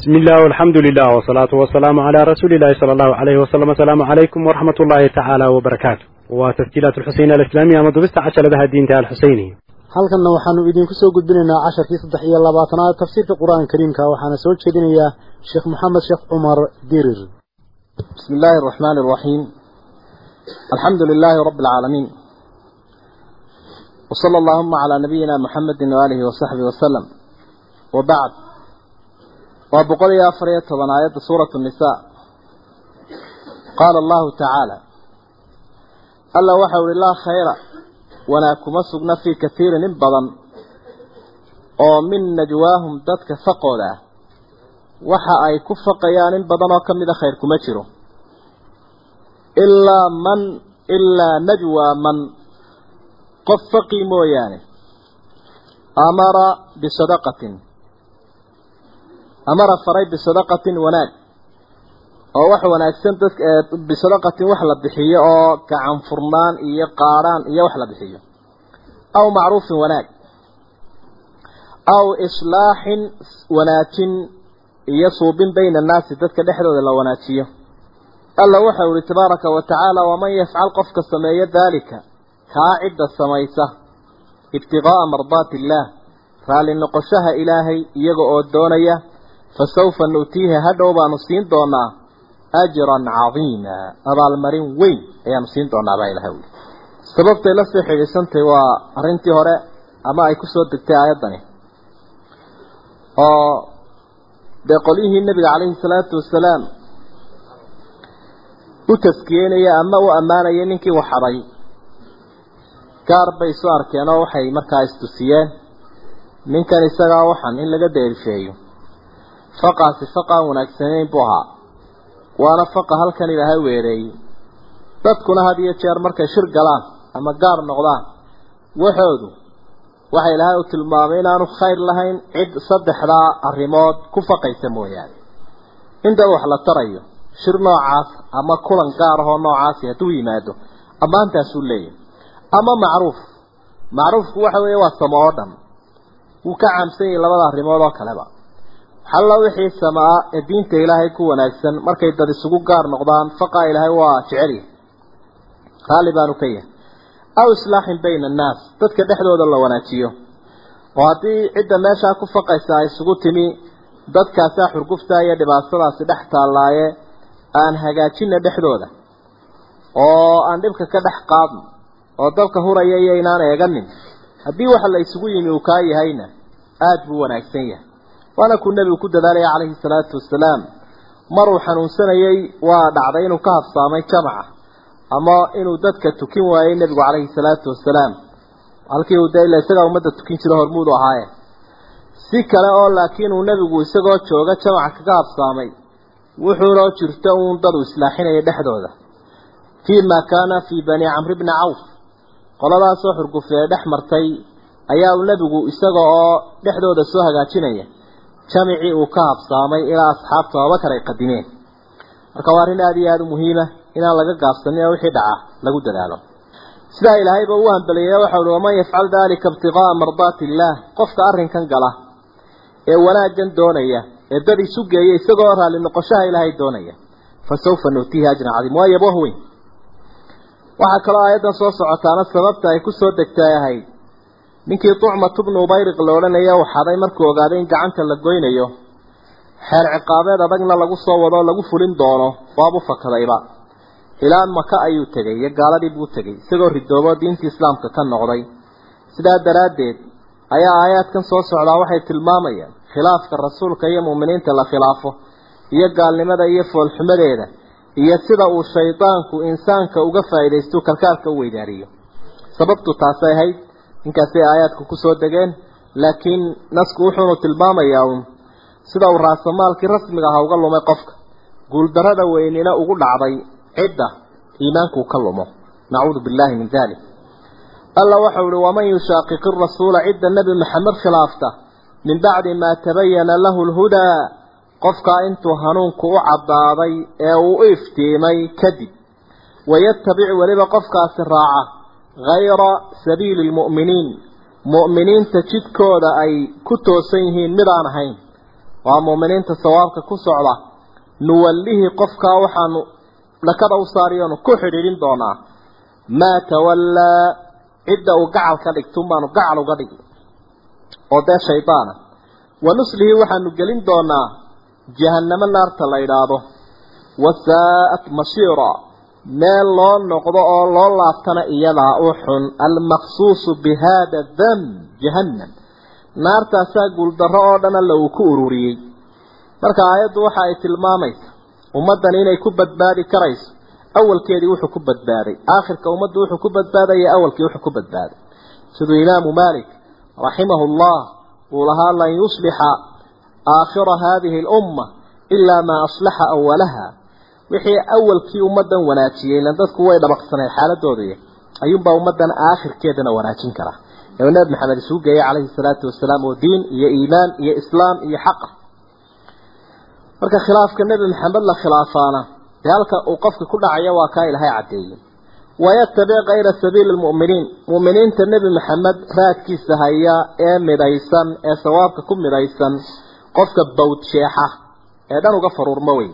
bismillaah alxamdu lilah wsalaatu wasalaamu calaa rasuulillahi sala allahu alayhi wasalam asalaamu calaykum waraxmat ullaahi tacaala wabarakaatu waa tasjiilaat alxuseyni alislaamiya ama dubista cashaladaha diinta alxuseyniya halkanna waxaanu idiinku soo gudbinaynaa casharkii saddex iyo labaatanaad tafsiirka qur'aanka kariimka waxaana soo jeedinayaa sheekh maxamed sheekh cumar dirir. Bismi illaahi araxmaani araxiim alxamdu lilaahi rabbi alcaalamiin wa sala calaa nabiyina muxamedin waaalihi wa wasalam wa waa boqol iyo afar iyo toban aayadda suuratu nisaa. Qaala allahu tacaala alla waxau ihi laa khayra wanaag kuma sugna fii katiirin in badan oo min najwaahum dadka faqooda ah. Waxa ay ku faqayaan in badan oo ka mida ah khayr kuma jiro. Ilaa man ilaa najwaa man qof faqi mooyaane amara bisadaqatin amara faray bisadaqatin wanaag. Oo wax wanaagsan dadka bisadaqatin wax la bixiyo oo gacan furnaan iyo qaadhaan iyo wax la bixiyo. Aw macruufin wanaag. Aw islaaxin wanaajin iyo suubin bayna annaasi dadka dhexdooda la wanaajiyo. Alla waxa uu ihi tabaaraka wa tacaala waman yafcal qofka sameeyo daalika kaa cidda samaysa ibtiqaa'a mardaati illaah raalli noqoshaha ilaahay iyaga oo doonaya fa sawfa nu'tiiha hadhow baanu siin doonaa ajran cadiima abaalmarin weyn ayaanu siin doonaa baa ilahay uli sababtay la soo xidhiidsantahy waa arrintii hore ama ay ku soo degtay aayaddani oo dee qolyihii nabiga calayhi salaatu wasalaam u taskiyeynaya ama u ammaanaya ninkii waxaday gaar bay isu arkeen oo waxay markaa istusiyeen ninkan isagaa waxan in laga deerifeeyo faqaasi faqaan wanaagsanayn buu ahaa. Waana faqa halkan ilaahay weereeyey dadkuna had iyo jeer markay shir galaan ama gaar noqdaan waxoodu waxa ilaahay uu tilmaamay inaanu khayr lahayn cid saddexdaa arrimood ku faqaysa mooyaane. Inta wax la tarayo shir noocaas ama kulan gaar ahoo noocaasi hadduu yimaado ammaantaasuu leeyahay. Ama macruuf. Macruufku waxa weeye waa samo oo dhan. Wuu ka caamsan yahay labada arrimood oo kaleba xalla wixii samaa ee diinta ilaahay ku wanaagsan markay dad isugu gaar noqdaan faqaa ilaahay waa jecel yahay. Raalli baanu ka yahay aw islaaxin bayna annaas dadka dhexdooda la wanaajiyo. Oo haddii cidda meeshaa ku faqaysa ay isugu timi dadkaasaa xurguftaa iyo dhibaatadaasi dhex taallaaye aan hagaajina dhexdooda. Oo aan dhibka ka dhex qaadno oo dabka huraya iyo inaan eeganin. Haddii waxa la isugu yimi uu kaa yahayna aada buu wanaagsan yahay waana kuu nebigu ku dadaalaya calayhi salaatu wasalaam. Maruu xanuunsanayay waa dhacday inuu ka habsaamay jamaca ama inuu dadka tukin waayey nebigu calayhi salaatu wasalaam. Halkii uu dee ila isagaa ummadda tukin jiro hormuudu ahaaye. Si kale oo laakiin uu nebigu isagoo jooga jamaca kaga habsaamay wuxuuna jirto uun dad uu islaaxinaya dhexdooda. Fii ma kaana fii bani camri bni cawf. Qoladaasoo xurgufee dhex martay ayaa uu nebigu isaga oo dhexdooda soo hagaajinaya jamicii uu ka habsaamay ilaa asxaabta abubakar ay qadimeen. Marka waa arrin aada iyo aada u muhiima inaan laga gaabsanin oo wixii dhaca lagu dadaalo. Sidaa ilaahayba u hambeliyey waxau uhi waman yafcal dalika ibtiqaa'a mardaati illaah qofka arrinkan gala ee wanaaggan doonaya ee dad isu geeya isagoo raalli noqoshaha ilaahay doonaya fa sawfa nuutiihi ajran cadiim. Waa yabooh weyn. Waxaa kaloo aayaddan soo socotaana sababta ay ku soo degtay ahayd ninkii tucmatu bnu ubayriq la odhanaya xaday markuu ogaaday in gacanta la goynayo. Xeer ciqaabeed adagna lagu soo wado lagu fulin doono waabu fakadayba. Ilaa maka ayuu tegay iyo gaaladii buu tegay isagoo ridoobo diintii islaamka ka noqday. Sidaa daraaddeed ayaa aayaadkan soo socdaa waxay tilmaamayaan khilaafka rasuulka iyo mu'miniinta la khilaafo iyo gaalnimada iyo foolxumadeeda iyo sida uu shaydaanku insaanka uga faa'iidaysto kalkaalka u weydaariyo. Sababtu taasay ahayd ninkaasay aayaadku ku soo degeen laakiin nasku wuxuunu tilmaamayaa uun sida uu raasamaalkii rasmiga aha uga lumay qofka. Guuldarrada weynina ugu dhacday cidda iimaankuu ka lumo. Nacuudu billahi min dalik alla waxau uhi waman yushaaqiqi rasuula cidda nebi maxamed khilaafta min bacdi maa tabayana lahu lhudaa qofkaa intuu hanuunku u caddaaday ee uu u iftiimay kadib wayattabic weliba qofkaasi raaca hayra sabiili lmu'miniin mu'miniinta jidkooda ay ku toosan yihiin mid aan ahayn. Waa muuminiinta sawaabka ku socda. Nuwallihi qofkaa waxaanu dhakada u saariyoonu ku xidhiidhin doonaa. Maa tawallaa cidda uu gacal ka dhigtun baanu gacal uga dhigi. Oo dee shaydaana wa nuslihi waxaanu gelin doonaa. Jahannamo naarta la idhaahdo wasaa'at masiira meel loo noqdo oo loo laaftana iyadaa u xun. Almaqsuusu bi haada jahannam. Naartaasaa guuldarro oo dhan alla uu ku ururiyey. Marka aayaddu waxa ay tilmaamaysa ummaddan inay ku badbaadi karayso awalkeedii wuxuu ku badbaaday. Aakhirka ummaddu wuxuu ku badbaadaya awalkii wuxuu ku badbaaday. Siduu imaamu maalik raximahu llah uu lahaa lan yuslixa aakhira haadihi alumma ilaa maa aslaxa awalaha wixii awalkii ummaddan wanaajiyey ilan dadku way dhabaqsaneen xaaladooda ayuunbaa ummaddan aakhirkeedana wanaajin karaa. Ee nabi maxamed isugu geeyey calayhi salaatu wasalaam oo diin iyo iimaan iyo islaam iyo xaqa marka khilaafka nebi maxamed la khilaafaana dee uu qofka ku dhacaya waa kaa ilaahay caddeeyey. Wayatabic kayra sabiili lmu'miniin mu'miniinta nebi maxamed raadkiisa haya ee midaysan ee sawaabka ku midaysan qofka bawdsheexa ee dhan uga faruurmo wey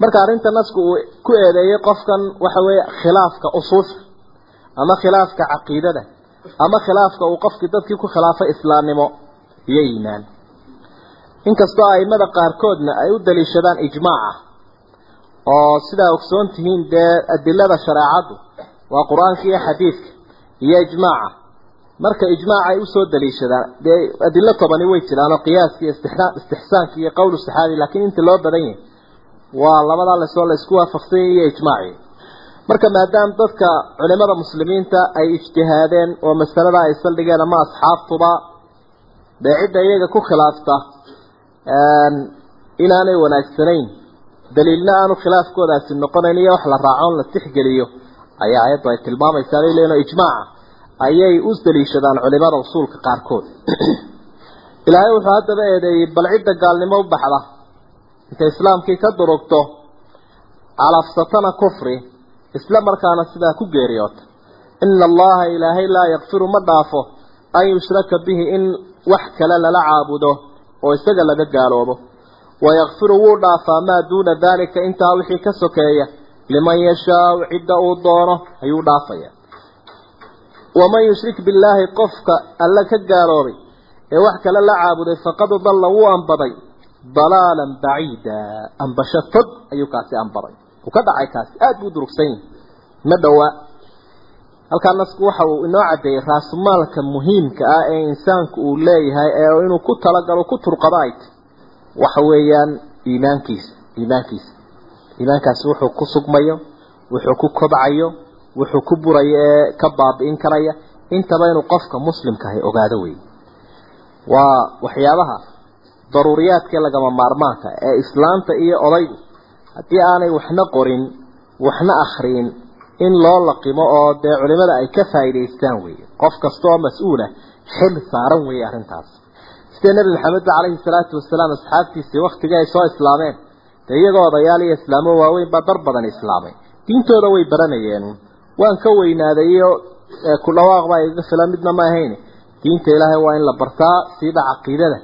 marka arrinta nasku uu ku eedeeyey qofkan waxa weeye khilaafka usuusha ama khilaafka caqiidada ama khilaafka uu qofkii dadkii ku khilaafay islaamnimo iyo iimaan. Inkastoo aimada qaarkoodna ay u daliishadaan ijmaaca oo sidaa ogsoon tihiin dee adilada shareecaddu waa qur'aanka iyo xadiidka iyo ijmaaca marka ijmaaca ay u soo daliishadaan dee adilo tobani way jiraan oo qiyaaska iyo istixsaanka iyo qowlu saxaabi laakiin inta loo badan yahay waa labadaa la soo la isku waafaqsanyay iyo ijmaaci. Marka maadaama dadka culimada muslimiinta ay ijtihaadeen oo masalada ay saldhigeen ama asxaabtuba dee cidda iyaga ku khilaafta inaanay wanaagsanayn daliilna aanu khilaafkoodaasi noqonayn iyo wax la raacoon la tixgeliyo ayaa ayaddu ay tilmaamaysaa leileno ijmaaca ayay u daliishadaan culimada usuulka qaarkood. Ilaahay wuxuu haddaba eedeeyey bal cidda gaalnimo u baxda intay islaamkii ka durugto calafsatana kufri isla markaana sidaa ku geeriyoota ina allaha ilaahay laa yakfiru ma dhaafo an yushraka bihi in wax kale lala caabudo oo isaga laga gaaloobo. Wayakfiru wuu dhaafaa maa duuna daalika intaa wixii ka sokeeya liman yashaau cidda uu doono ayuu dhaafaya. Waman yushrik billaahi qofka alla ka gaaloobay ee wax kale la caabuday faqad dalla wuu ambaday dalaalan baciida ambasho fog ayuu kaasi ambaday uu ka dhacay kaasi. Aada buu durugsan yahi ma dhowaa halkaa nasku waxa uu inoo caddeeyey raasumaalka muhiimka ah ee insaanku uu leeyahay ee inuu ku talagalo ku turqado ay tahy waxa weeyaan iimaankiisa iimaankiisa. Iimaankaasi wuxuu ku sugmayo wuxuu ku kobcayo wuxuu ku burayo ee ka baabi'in karaya. Intaba inuu qofka muslimkahay ogaado wey waa waxyaabaha daruuriyaadkee lagama maarmaanka ee islaanta iyo odaygu. Haddii aanay waxna qorin waxna akhriin in loo laqimo oo dee culimada ay ka faa'iidaystaan weeye. Qof kasta oo mas'uulah xil saaran weeye arrintaas. Sidee nebi maxamed calayhi salaatu wasalaam asxaabtiisii waktigii ay soo islaameen? Dee iyagoo odayaal iyo islaamo waaweyn baa dar badan islaamay. Diintooda way baranayeen. Waan ka weynaaday iyo ku dhawaaq baa igaga filan midna ma ahayn diinta ilaahay waa in la bartaa siiba caqiidada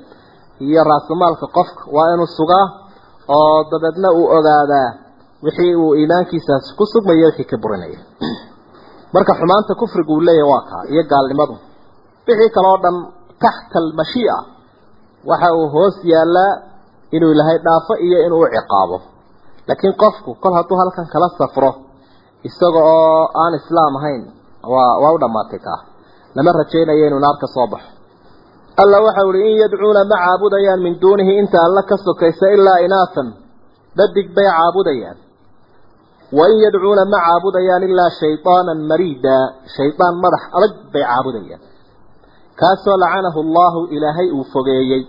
iyo raasamaalka qofka waa inuu sugaa oo dabeedna uu ogaadaa wixii uu iimaankiisaas ku sugmaya wixii ka burinaya. Marka xumaanta kufrigu uu leeyahay waa kaa iyo gaalnimadu. Wixii kale oo dhan taxta almashii'a waxa uu hoos yaallaa inuu ilaahay dhaafo iyo inuu ciqaabo. Laakiin qofku kol hadduu halkan kala safro isaga oo aan islaam ahayn waa waa u dhammaatay kaa. Lama rajaynayo inuu naar ka soo baxo alla waxau ihi in yadcuuna ma caabudayaan min duunihi inta alla ka sokaysa ilaa inaatan dhadig bay caabudayaan. Wain yadcuuna ma caabudayaan ilaa shaydaanan mariida shaydaan madax adag bay caabudayaan. Kaasoo lacanahu allahu ilaahay uu fogeeyey.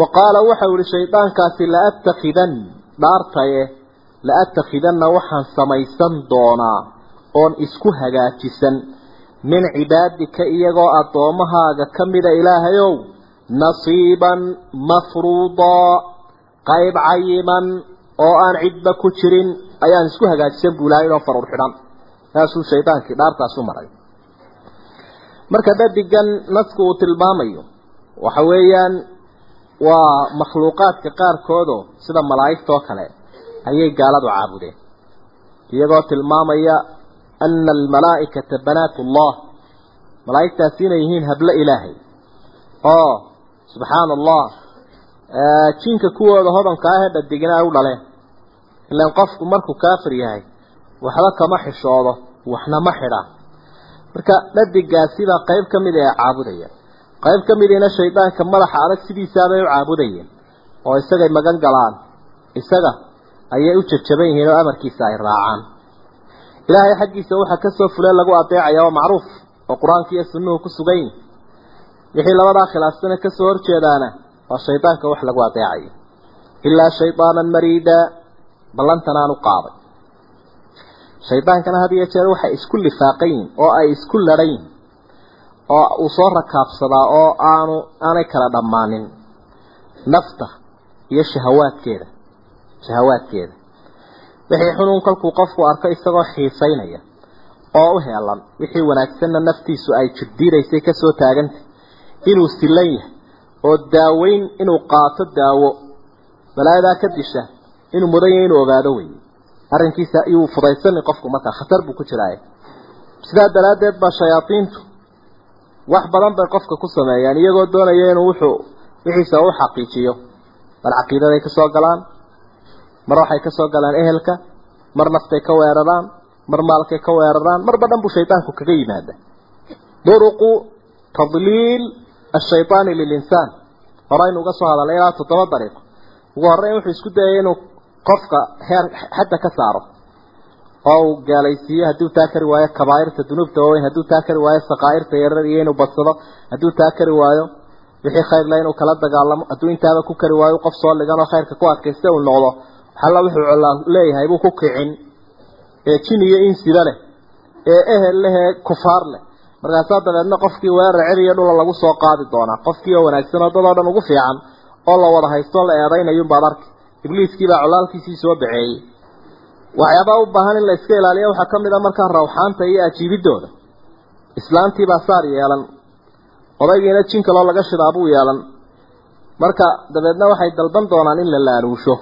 Wa qaala waxau ihi shaydaankaasi laattakidan dhaartaye laattakidanna waxaan samaysan doonaa oon isku hagaajisan min cibaadika iyagoo addoommahaaga ka mida ilaahayow nasiiban mafruudaa qayb cayiman oo aan cidba ku jirin ayaan isku hagaajisan buu ilahay inoo faruur xidhan. Saasuu shaydaankii dhaartaasu maray. Marka dhadigan nasku uu tilmaamayo waxa weeyaan waa makhluuqaadka qaarkoodoo sida malaa'igta oo kale ayay gaaladu caabudeen. Iyagoo tilmaamaya ana almalaa'ikata banaat ullah malaa'igtaasi inay yihiin hablo ilaahay oo subxaana allah jinka kuwooda hodanka ahee dhadigina ay u dhaleen ilaan qofku markuu kaafir yahay waxba kama xishoodo waxna ma xidha marka dhadigaasibaa qayb ka mid ee caabudaya qayb ka midiina shaydaanka madaxa adag sidiisaabay u caabudayeen oo isagay magan galaan isaga ayay u jajaban yihiin oo amarkiisa ay raacaan ilaahay xaggiisa waxaa ka soo fule lagu adeecaya waa macruuf oo qur'aanka iyo sunnuhu ku sugan yihiin wixii labadaa khilaafsane ka soo horjeedaana waa shaydaanka wax lagu adeecayo ilaa shaydaanan mariida ballantan aan u qaaday. Shaydaankana had iyo jeer waxay isku lifaaqan yihiin oo ay isku ladhan yihiin oo uu soo rakaabsadaa oo aanu aanay kala dhammaanin. Nafta iyo shahawaadkeeda shahawaadkeeda wixii xunuun kolkuu qofku arko isagoo xiisaynaya oo u heelan wixii wanaagsanna naftiisu ay jibdiiraysay ka soo taagantay inuu silan yahay oo daaweyn inuu qaato daawo balaayadaa ka disha inuu mudan yahay inuu ogaado weeye. Arrinkiisa ayuu fudaysanin qofku markaa khatar buu ku jiraaye sidaa daraaddeed baa shayaadiintu wax badan bay qofka ku sameeyaan iyagoo doonaya inuu wuxuu wixiisa u xaqiijiyo mar caqiidaday ka soo galaan mar waxay ka galaan ehelka mar naftay ka weeraraan mar maalkay ka weeraraan marba dhan buu shaydaanku kaga yimaada duruqu tadliil ashaydaani lilinsaan. Horaynu uga soo hadalnay ilaa toddoba dariiqo. Ugu horreyn wuxuu isku dayay inuu qofka heer xadda ka saaro. Oo uu gaalaysiiyo hadduu taa kari waayo kabaa'irta dunuubta waaweyn hadduu taa kari waayo saqaa'irta yarar iyo inuu badsado hadduu taa kari waayo wixii khayr le inuu kala dagaalamo hadduu intaaba ku kari waayo qof soo dhigan oo khayrka ku adkaysta uu noqdo waxalla wuxuu colaa leeyahay buu ku kicin. Ee jin iyo insiba leh. Ee ehel leh ee kufaar leh. Markaasaa dabeedna qofkii weerar celiyo dhula lagu soo qaadi doonaa qofkii oo wanaagsan oo dadoo dhan ugu fiican. Oo la wada haysto la eedaynayuunbaad arki ibliiskii baa colaalkiisii soo baxeeyey waxyaabaha u baahan in la iska ilaaliyo. Waxaa ka mid a markaa rawxaanta iyo ajiibidooda. Islaantiibaa saar yeelan. Odaygiina jin kaloo laga shidaa buu yeelan. Marka dabeedna waxay dalban doonaan in la laaluusho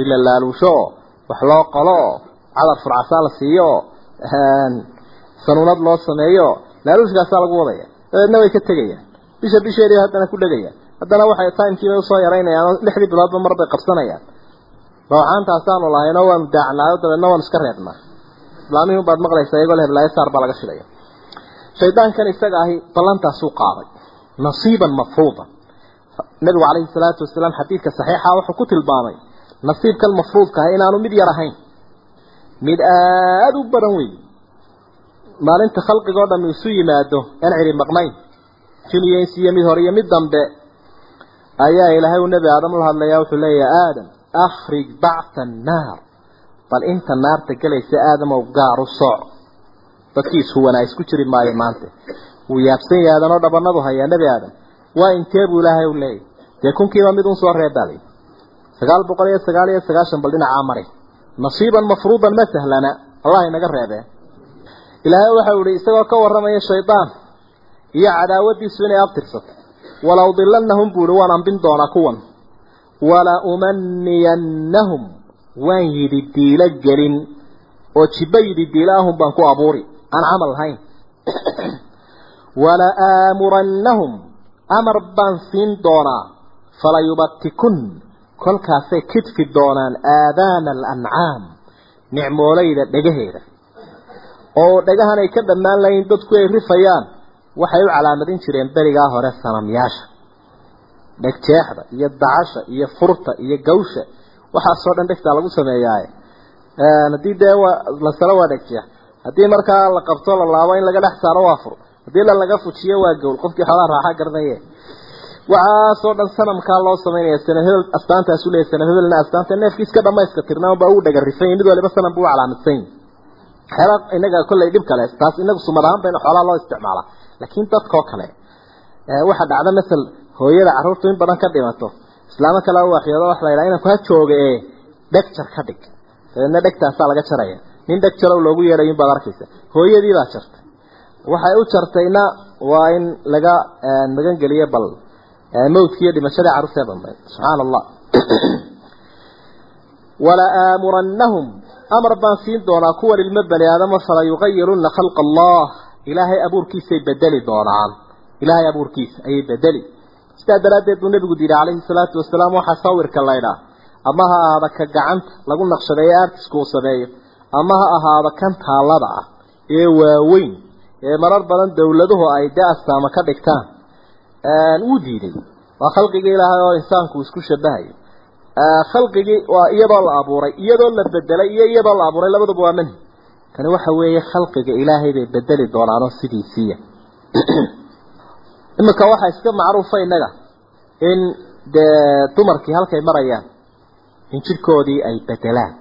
in la laaluusho wax loo qalo cadar furcasaa la siiyo sanuunad loo sameeyo laaluushkaasaa lagu wadaya. Dabeedna way ka tegayaan. Bisha bisheedii haddana ku dhegayaan. Haddana waxay timekiibay u soo yaraynayaan oo lixdii biloodba mar bay qabsanayaan. Rawxaantaasaanu lahaynoo waanu daacnaayo dabeedna waanu iska reebnaa. Islaamihii baad maqlaysaa iyagoo le heblaayo saar baa laga shilaya shaydaankan isaga ahi ballantaasuu qaaday nasiiban mafruudan. Nabigu calayhi salaatu wasalaam xadiidka saxiixa wuxuu ku tilmaamay nasiibkan mafruudka ah inaanu mid yar ahayn. Mid aada u badan weeye maalinta khalqigoo dham isu yimaado aan ciri maqnayn. Jin iyo insi iyo mid hore iyo mid dambe. Ayaa ilaahay uu nebi aadam la hadlayaa wuxuu leeyahay aadam akhrij bacta annaar. Bal inta naarta gelaysa aadamow gaaru sooc dadkii ishuwanaa isku jiri maayo maanta. Wuu yaabsan yahay aadanoo dhabanadu hayaa nebi aadam. Waa intee buu ilaahay u leeyahy dee kunkiiba mid un soo reebaalay sagaal boqol iyo sagaal iyo sagaashan bal dhinacaa mari nasiiban mafruudan ma sahlana allah inaga reebee ilaahay waxau ihi isagoo ka warramaya shaydaan iyo cadaawadiisu inay abtirsato wala udilannahum buu ihi waan ambin doonaa kuwan. Wala umaniyannahum waan yidhi diilo gelin oo jibba yidhi diilo ahun baan ku abuuri aan camal lahayn. Wala aamurannahum amar baan siin doonaa falayubatikun kolkaasay kidfi doonaan aadaana alancaam nicmoolayda dhegaheeda. Oo dhagahan ay ka dhammaan lahayn dadku ay rifayaan waxay u calaamadin jireen berigaa hore sanamyaasha. Dhegjeexda iyo dacasha iyo furta iyo gawsha waxaasoo dhan dhegtaa lagu sameeyaaye. Haddii dee waa lasalo waa dhegjeex haddii markaa la qabto la laabo in laga dhex saaro waa fur. Haddii la laga fujiyo waa gowl. Qofkii xoolaha raaxa garanaye waxaasoo dhan sanamkaa loo samaynaya sanad hebel sanad hebelna astaanta neefkii iska dhamayska tirnaa baa uu dhaga rifay mid waliba sanam buu u calaamadsan yahay waxyaala inaga kollay dhib kale taas inagu sumad ahaan bayna xoolaha loo isticmaalaa laakiin dadkoo kale waxa dhacda masal hooyada carruurtu in badan ka dhimato islaamo kale u waxyoodo waxa la yidhaha inanku ha jooga ee dheg ka dhig. Dabeedna dhegtaasaa laga jaraya. Nin dheg loogu yeedhayin baad arkaysa. Hooyadii baa jartay. Waxay u jartayna waa in laga magan bal mawdkii iyo dhimashadii carruurtee dambeyd subxaana allah wala aamurannahum. Amar baan siin doonaa kuwan ilmo bani aadama fala yugayirunna khalqa allah. Ilaahay abuurkiisay bedeli doonaan. Ilaahay abuurkiisa ayay bedeli. Sidaa daraaddeed buu nebigu yidhi calayhi salaatu wasalaam waxaa sawirka laydhaa ama ha ahaada ka gacanta lagu naqshadeeyo artisku uu sameeyo? Ama ha ahaada kan taallada ah ee waaweyn ee marar badan dowladuhu ay dee astaama ka dhigtaan wuu diiday. Waa khalqigii ilaahay oo insaanku isku shabahayo khalqigii waa iyadoo la abuuray iyadoo la bedelay iyo iyadoo la abuuray labaduba waa manhi. Kani waxa weeye khalqiga ilaahay bay bedeli doonaanoo sidiisiiya iminka waxaa iska macruufa innaga in dee dumarkii halkay marayaan in jidhkoodii ay bedelaan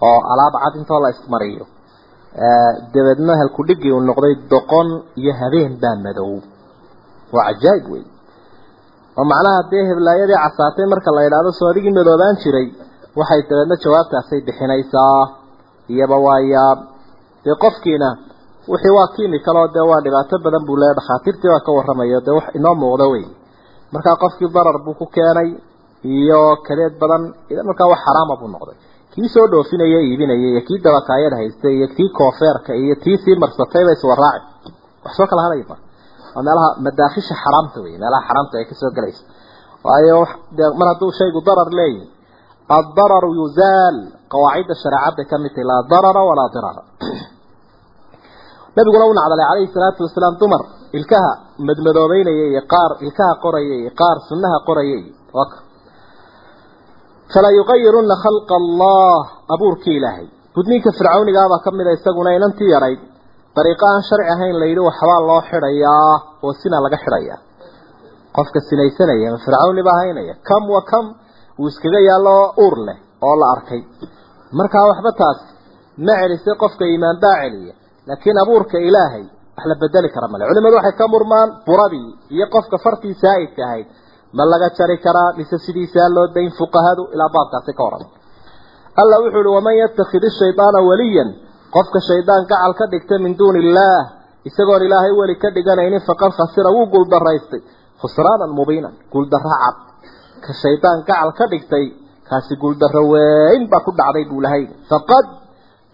oo alaab cad intoo la ismariyo dabeedna halkudhigii uu noqday doqon iyo habeen baa madow waa cajaa'ib wey oo macnaha dee heblaayadii casaatay marka la idhaahdo soo adigii madoobaan jiray waxay dabeedna jawaabtaasay bixinaysaa. Iyaba waa yaab. Dee qofkiina wixii waa kimikal oo dee waa dhibaato badan buu leeya dhakhaatiirtii baa ka warramayo dee wax inoo muuqdo wey markaa qofkii darar buu ku keenay iyo kadeed badan markaa wax xaraama buu noqday. Kii soo dhoofinaya iibinaya iyo kii dabakaayada haystay iyo kii koofeerka iyo tii sii marsatayba iswaraaci. Wax soo kala hadhaya waa meelaha madaakhisha xaraamta wey meelaha xaraamta ay ka soo gelaysa waayo mar hadduu shaygu darar leeyahy addararu yuzaal qawaacidda shareecadda ka mid tahay laa darara walaa dirara nabiguna u nacdalay calayhi salaatu wasalaam dumar ilkaha madmadoobeynaya qaar ilkaha qoraya qaar sunnaha qoraya iyo waka fala yuqayiruna khalqa allah abuurkii ilaahay. Gudniinka fircawnigaabaa ka mid a isaguna inantii yarayd dariiqo aan sharci ahayn la waxbaa loo xidhayaa oo sina laga xidhayaa qofka sinaysanaya ma fircawni baa haynaya kam wa kam wuu iskaga yaallo uur leh oo la arkay. Markaa waxba taas ma celisay qofka iimaan baa celiya laakiin abuurka ilaahay wax la bedeli kara male culimadu waxay ka murmaan buradii iyo qofka fartii saa'idka ahayd ma laga jari karaa mise sidiisaa loo dayn fuqahadu ilaa baabkaasi ka waran. Alla wuxuu uhi waman yattakhid ishaydaana waliyan qofka shaydaan gacal ka dhigta min duuni illaah isagoon ilaahay weli ka dhiganaynin faqad khasira wuu guuldaraystay khusraanan mubiinan guuldarro cad. Ka shaydaan gacal ka dhigtay kaasi guuldarro weyn baa ku dhacday buu lahay. Faqad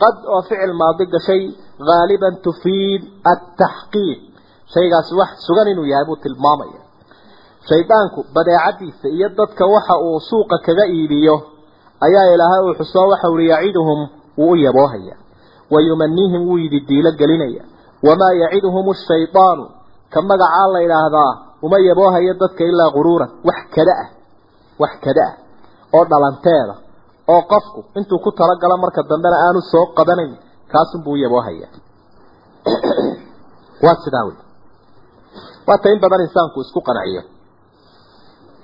qad oo ficil maadi gashay haaliban tufiid ataxqiiq shaygaasi wax sugan inuu yahay buu tilmaamaya. Shaydaanku badeecadiisa iyo dadka waxa uu suuqa kaga iibiyo ayaa ilaahay uu xusoo waxa uri yaciduhum wuu u yaboohaya yidi diilo gelinaya yaciduhum ashaydaanu ka magacaa la idhaahdaa uma yaboohayo dadka ilaa guruuran wax kada ah oo dhalanteeda oo qofku intuu ku talagalo marka dambena aanu soo qabanayn kaasunbuu u yaboohaya waa sidaa wey waata in badan insaanku isku qanciyo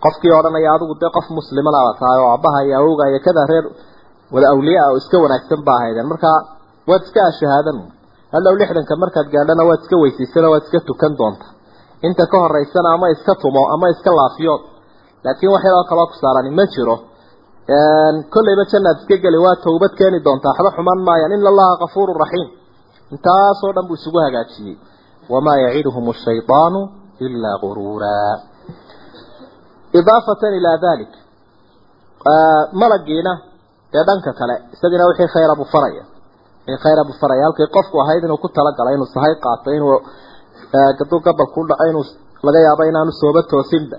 qofkii odhanaya adigu dee qof muslimana a tahay oo aabbaha iyo awowga iyo kada reer wada awliya ah oo iska wanaagsan baa ahaydeen markaa waad iska ashahaadan. Hadhow lixdanka markaad gaadhana waad iska weysiisana waad iska tukan doonta. Inta ka horeysana ama iska tumo ama iska laafiyood laakiin wax yaroo kaloo ku saarani ma jiro. Kollayba jannaad iska geli waa tawbad keeni doontaa. Waxba xumaan maayaan ina allaha kafuuru raxiim intaasoo dhan buu isugu hagaajiyey. Wamaa yaciduhum ashaydaanu ilaa guruuraa idaafatan ilaa dalik malagiina dee dhanka kale isagina wixii khayra buu khayra buu faraya halkii qofku ahayd inuu ku talagalay inuu sahay qaato inuu gaduu gabal ku dhaco inuu laga yaabo inaanu sooba toosinba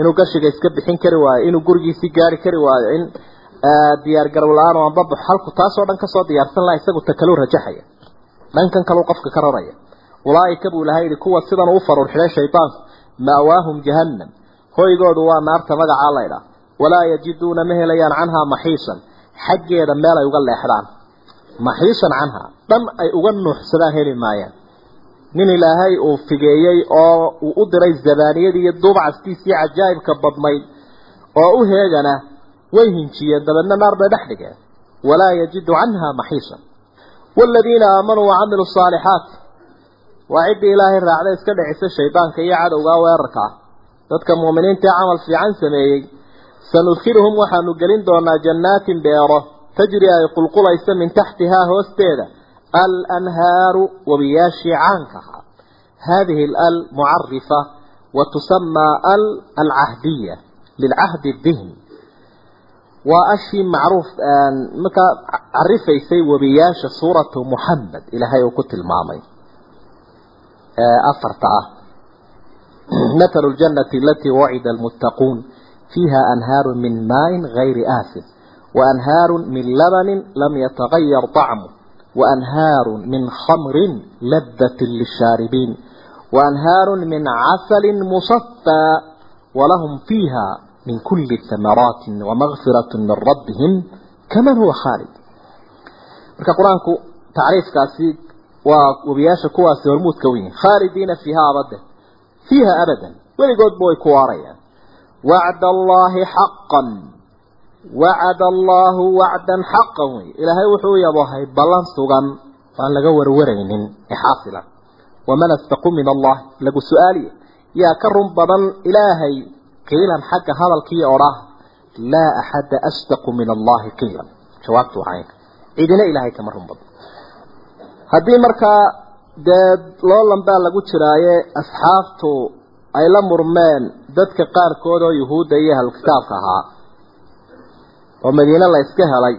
inuu gashiga iska bixin kari waayo inuu gurigiisii gaari kari waayo in diyaar garow la'aan oo anbabax halku taasoo dhan ka soo diyaarsan laha isagu takaluu rajaxaya dhankan kaleu qofka ka raraya. Ulaaika buu ilahay yihi kuwa sidan u faruur xidhay shaydaanku ma'waahum jahannam. Hoygoodu waa naarta magacaa laydhaa walaa yajiduuna ma helayaan canhaa maxiisan. Xaggeeda meel ay uga leexdaan maxiisan canhaa dhan ay uga nuuxsadaan heli maayaan. Nin ilaahay uu figeeyey oo uu u diray zabaaniyadii iyo duubcastiisii cajaa'ibka badnayd oo u heegana way hinjiyeen dabeedna naar bay dhex dhigeen. Walaa yajidu canhaa maxiisan. Waaladiina aamanuu wacamiluu saalixaat waa ciddii ilaahay raacday iska dhicisa shaydaanka iyo cadowgaa weerarka. Ah dadka mu'miniinta ee camal fiican sameeyey sanudkhiluhum waxaanu gelin doonaa jannaatin beero tajri ay qulqulayso min taxtihaa hoosteeda alanhaaru wabiyaashi caanka ahaa hadihi al mucarifa wa tusamaa al alcahdiya lilcahdi dihni waa ashii macruuf markaa carifaysay webiyaasha suuratu muxamed ilaahay uu ku tilmaamay afarta ah mathalu ljanati alatii wacida almuttaquun fiiha anhaaru min maain gayri aafin وأنهار من لبن لم يتغير طعمه وأنهار من خمر لذة للشاربين وأنهار من عسل مصفى ولهم فيها من كل الثمرات ومغفرة من ربهم كمن هو خالد marka quraanku taariifkaasi waa wabiyaasha kuwaasi hormuud ka weyn khaalidiina fiha abada fiha abadan weligood buu ku waarayaan wa'd allahi haqqan wa'd allahu wa'dan haqqan ilaahay wuxuu yabahay balan sugan aan laga warwaraynin ixaasila waman astaqu min allah lagu su'aali ya karum badan ilaahay qiilan xagga hadalkii oraa laa axada astaqu min allahi qiilan jawaabtu waxay cidina ilaahay kama run badan haddii markaa dee loolan baa lagu jiraaye asxaabtu ay la murmeen dadka qaarkood oo yuhuudda iyo ahlukitaabka ahaa oo madiine la iska helay.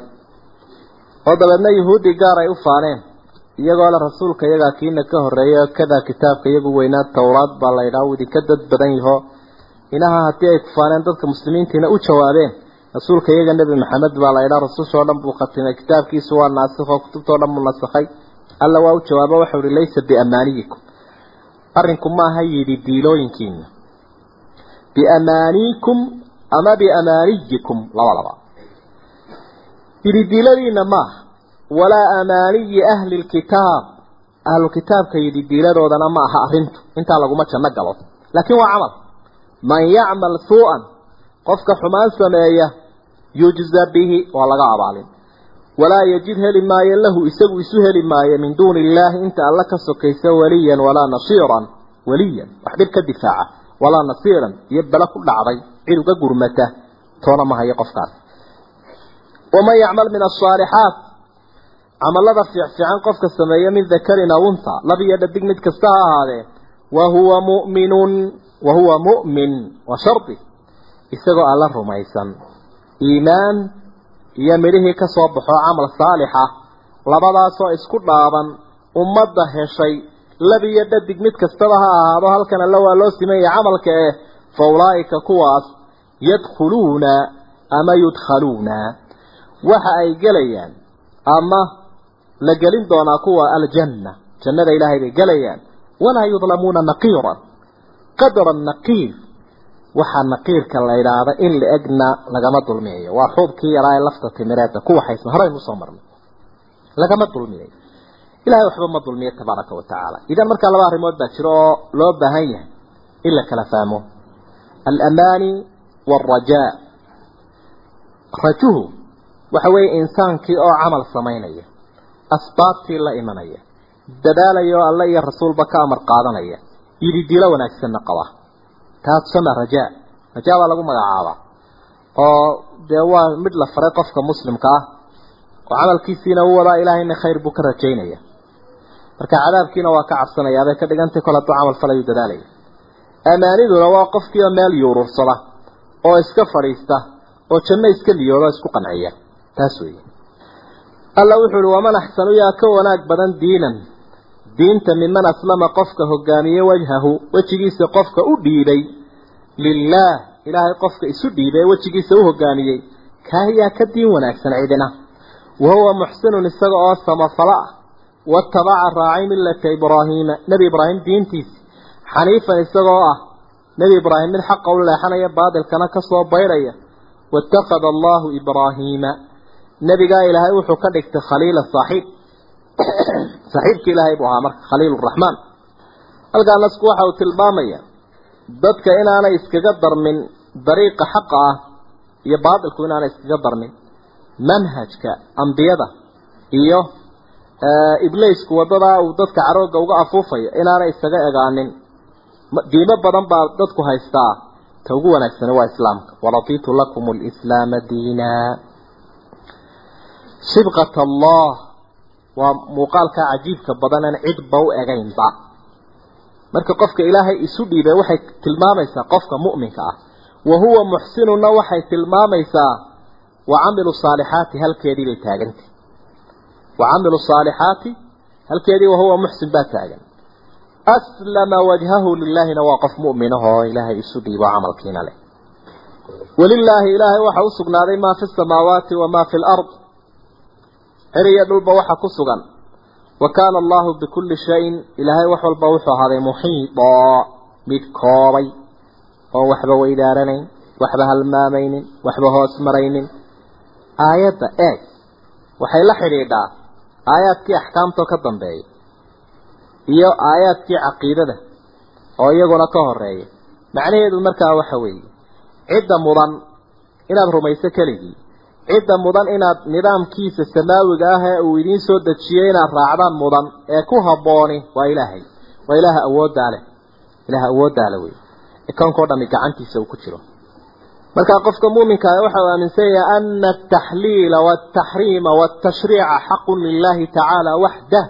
Oo dabeedna yuhuuddii gaar ay u faaneen iyagoo le rasuulka iyagaa kiina ka horreeyay kadaa kitaabka iyagu weynaa towraad baa la yidhaha u idinka dad badan yaho. Inaha haddii ay kufaaneen dadka muslimiintiina u jawaabeen. Rasuulka iyaga nebi maxamed baa la yidhaha rasuushoo dhan buu khatimay kitaabkiisu waa naasikh oo kutubtao dhan buu nasakhay. Alla waa u jawaabo waxau ihi laysa biamaaniyikum arrinku maaha yidhi diilooyinkiina biamaaniikum ama biamaaniyikum labadaba yidhi diiladiina maaha walaa amaaniyi ahli lkitaab ahlu kitaabka yidhi diiladoodana ma aha arrintu. Intaa laguma janno galo. Laakiin waa camal. Man yacmal suu-an qofka xumaan sameeya yujza bihi waa laga abaalin. Walaa yajid heli maayo lahu isagu isu heli maayo min duuni illaahi inta alla ka sokaysa waliyan walaa nasiiran. Waliyan wax dhib ka difaaca. Walaa nasiiran iyo bele ku dhacday cid uga gurmata. Toona ma hayo qofkaas waman yacmal min asaalixaat camalada fiicfiican qofka sameeya min dakarin aw unta lab iyo dhadig mid kasta ha ahaadee wa huwa mu'minun wa huwa mu'min wa shardi isagoo alla rumaysan iimaan iyo midhihii ka soo baxo camal saalixa labadaasoo isku dhaaban ummadda heshay lab iyo dhadig mid kastaba ha ahaado halkan alla waa loo simeeyay camalka eh fa ulaa'ika kuwaas yadkhuluuna ama yudkhaluuna waxa ay gelayaan ama la gelin doonaa kuwa aljanna jannada ilaahay bay gelayaan. Walaa yudlamuuna naqiiran qadra naqiir waxaa naqiirka la idhaahda in la egna lagama dulmiyayo waa xuubkii yaraa ee lafta timireedda ku waxaysan horaynu u soo marnay. Lagama dulmiyayo ilahay waxba ma dulmiyo tabaaraka wa idan markaa laba arrimood baa jiro oo loo baahan yahay in la kala fahmo alamaani waalrajaa rajuhu waxa weeye insaankii oo camal samaynaya. Asbaabtii la imanaya. Dadaalaya oo alle iyo rasuulba ka amar qaadanaya. Yidhi dilo wanaagsanna qaba. Taa tusama rajaa. Rajaa baa lagu magacaabaa oo dee waa mid la faray qofka muslimka ah. Oo camalkiisiina u wadaa ilaahayna khayr buu ka rajaynaya. Marka cadaabkiina waa ka cabsanaya bay ka dhigantay kol hadduu camal falayu dadaalaya. Amaaniduna waa qofkii oo meel yuurursada oo iska fadhiista oo janno iska niyoodo isku qanciya taas weeye. Alla wuxuu uhi waman axsanu yaa ka wanaag badan diinan? Diinta miman aslama qofka hogaamiye wajhahu wejigiisa qofka u dhiibay. Lilaah ilaahay qofka isu dhiibay wejigiisa u hogaamiyey. Kaahiyaa ka diin wanaagsan cidina. Wahuwa muxsinun isaga oo samafalo ah. Watabaca raacay millata ibraahiima nebi ibraahim diintiisi xaniifan isagoo ah. Nebi ibraahim mid xaqa u leexanaya baadilkana ka soo baydhaya waittakhada allahu ibraahiima nebigaa ilaahay wuxuu ka dhigtay khaliila saaxiib saaxiibkii ilaahay buu ahaa marka khaliil raxmaan halkaa nasku waxa uu tilmaamaya dadka inaanay iskaga darmin dariiqa xaqa ah iyo baatilku inaanay iskaga darmin manhajka ambiyada iyo ibliisku wadadaa uu dadka carooga uga afuufayo inaanay isaga egaanin. Diimo badan baa dadku haystaa. Ta ugu wanaagsani waa islaamka. Waraditu lakum lislaama diina sibqat allah. Waa muuqaalkaa cajiibka badan aan cidba u egaynba. Marka qofka ilaahay isu dhiibay waxay tilmaamaysaa qofka mu'minka ah. Wa huwa muxsinuna waxay tilmaamaysaa wa camilu saalixaati halkeedii bay taagantay wa camilu saalixaati halkeedii wahuwa muxsin baa taagan. Aslama wajhahu lilaahina waa qof mu'minahoo ilaahay isu dhiibo camalkiina leh. Walilaahi ilaahay waxa u maa fi samaawaati wamaa fi lard ciriya dhulba waxa ku sugan. Wa kaana allahu bikulli shayin ilaahay wax walba wuxuu ahaaday muxiidoo mid koobay oon waxba weydaaranayn waxba halmaamaynin waxba hoos maraynin aayadda eeg waxay la xidhiidhaa aayaadkii axkaamtoo ka dambeeya iyo aayaadkii caqiidada oo iyaguna ka horreeya macnaheedu markaa waxa weeye cidda mudan inaad rumayso keligii cidda mudan inaad nidaamkiisa samaawiga ah ee uu idiin soo dejiyey inaad raacdaan mudan ee ku habbooni waa ilaahay. Waa ilaaha awooddaa leh. Ilaaha awooddaa leh wey ikoonkao dhami gacantiisa uu ku jiro. Markaa qofka muuminka ah waxa uu aaminsan yahay ana ataxliila waaltaxriima waaltashriica xaqun lilahi tacaala waxdah.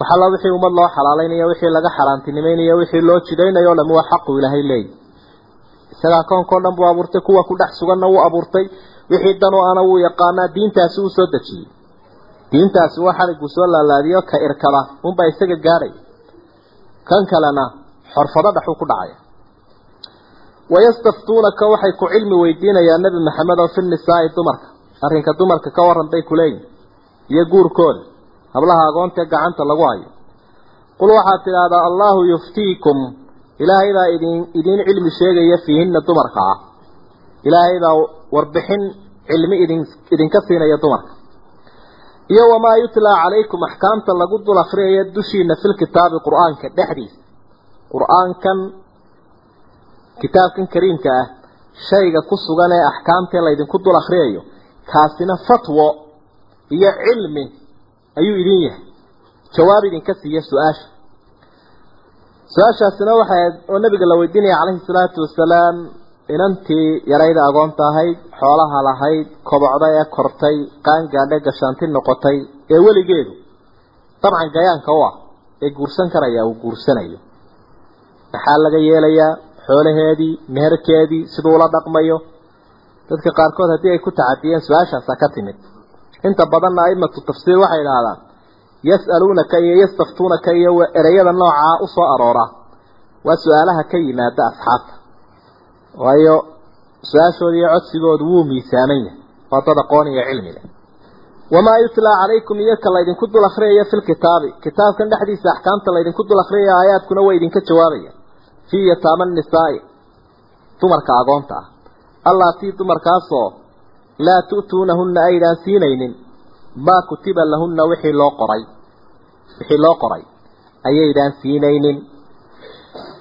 Wax alla wixii ummad loo xalaalaynayo wixii laga xaaraantinimaynayo wixii loo jidaynayo o dham waa xaqu ilaahay leey. Isagaa koonkao dhan buu abuurtay kuwa ku dhex suganna wuu abuurtay wixii dan oo ana wuu yaqaanaa diintaasi uu soo dejiyey. Diintaasi waa xaliguu soo laalaadiyo ka irkada unbaa isaga gaadhay. Kan kalena xorfado dhaxuu ku dhacaya. Wayastaftuunaka waxay ku cilmi weydiinayaan nebi maxamed oo fi nisaa'i dumarka. Arrinka dumarka ka waran bay ku iyo guurkooda. Hablaha agoontae gacanta lagu hayo. Qul waxaad tidhaahdaa allaahu yuftiikum. Ilaahay baa idin idiin cilmi sheegaya fiihinna dumarka ah. Ilaahay baa warbixin cilmi idin idinka siinaya dumarka. Iyo wamaa yutlaa calaykum axkaamta lagu dul akriyaya dushiina filkitaabi qur'aanka dhexdiisa. Qur'aankan kitaabkan kariimka ah shayga ku sugan ee axkaamtee laydinku dul akriyayo kaasina fatwo iyo cilmi ayuu idin yahay. Jawaab idinka siiya su'aasha. Su'aashaasina waxay oo nabiga la weydiinaya calayhi salaatu wasalaam inantii yarayda agoonta ahayd xoolaha lahayd kobocda ee kortay qaangaadhe gashaanti noqotay ee weligeedu dabcan gayaanka u ah ee guursan karaya uu guursanayo. Maxaa laga yeelayaa xoolaheedii meherkeedii siduu ula dhaqmayo? Dadka qaarkood haddii ay ku tacadiyeen su'aashaasaa ka timid. Inta badanna aimatu tafsiir waxay idhaahdaan yas'aluunaka iyo yastaftuunaka iyo ereyada noocaa u soo aroora. Waa su'aalaha ka yimaada asxaabta waayo su'aashooda iyo codsigoodu wuu miisaaman yahay waa dad aqoon iyo cilmi leh. Wamaa yutlaa calaykum iyo ka laydinku dul akriyaya filkitaabi kitaabkan dhexdiisa axkaamta laydinku dul akriyaya aayaadkuna way idinka jawaabaya. Fii yataama nisaa'i dumarka agoonta ah. Allaatii dumarkaasoo laa tu'tuunahunna aydaan siinaynin maa kutiba lahunna wixii loo qoray wixii loo qoray ayaydaan siinaynin.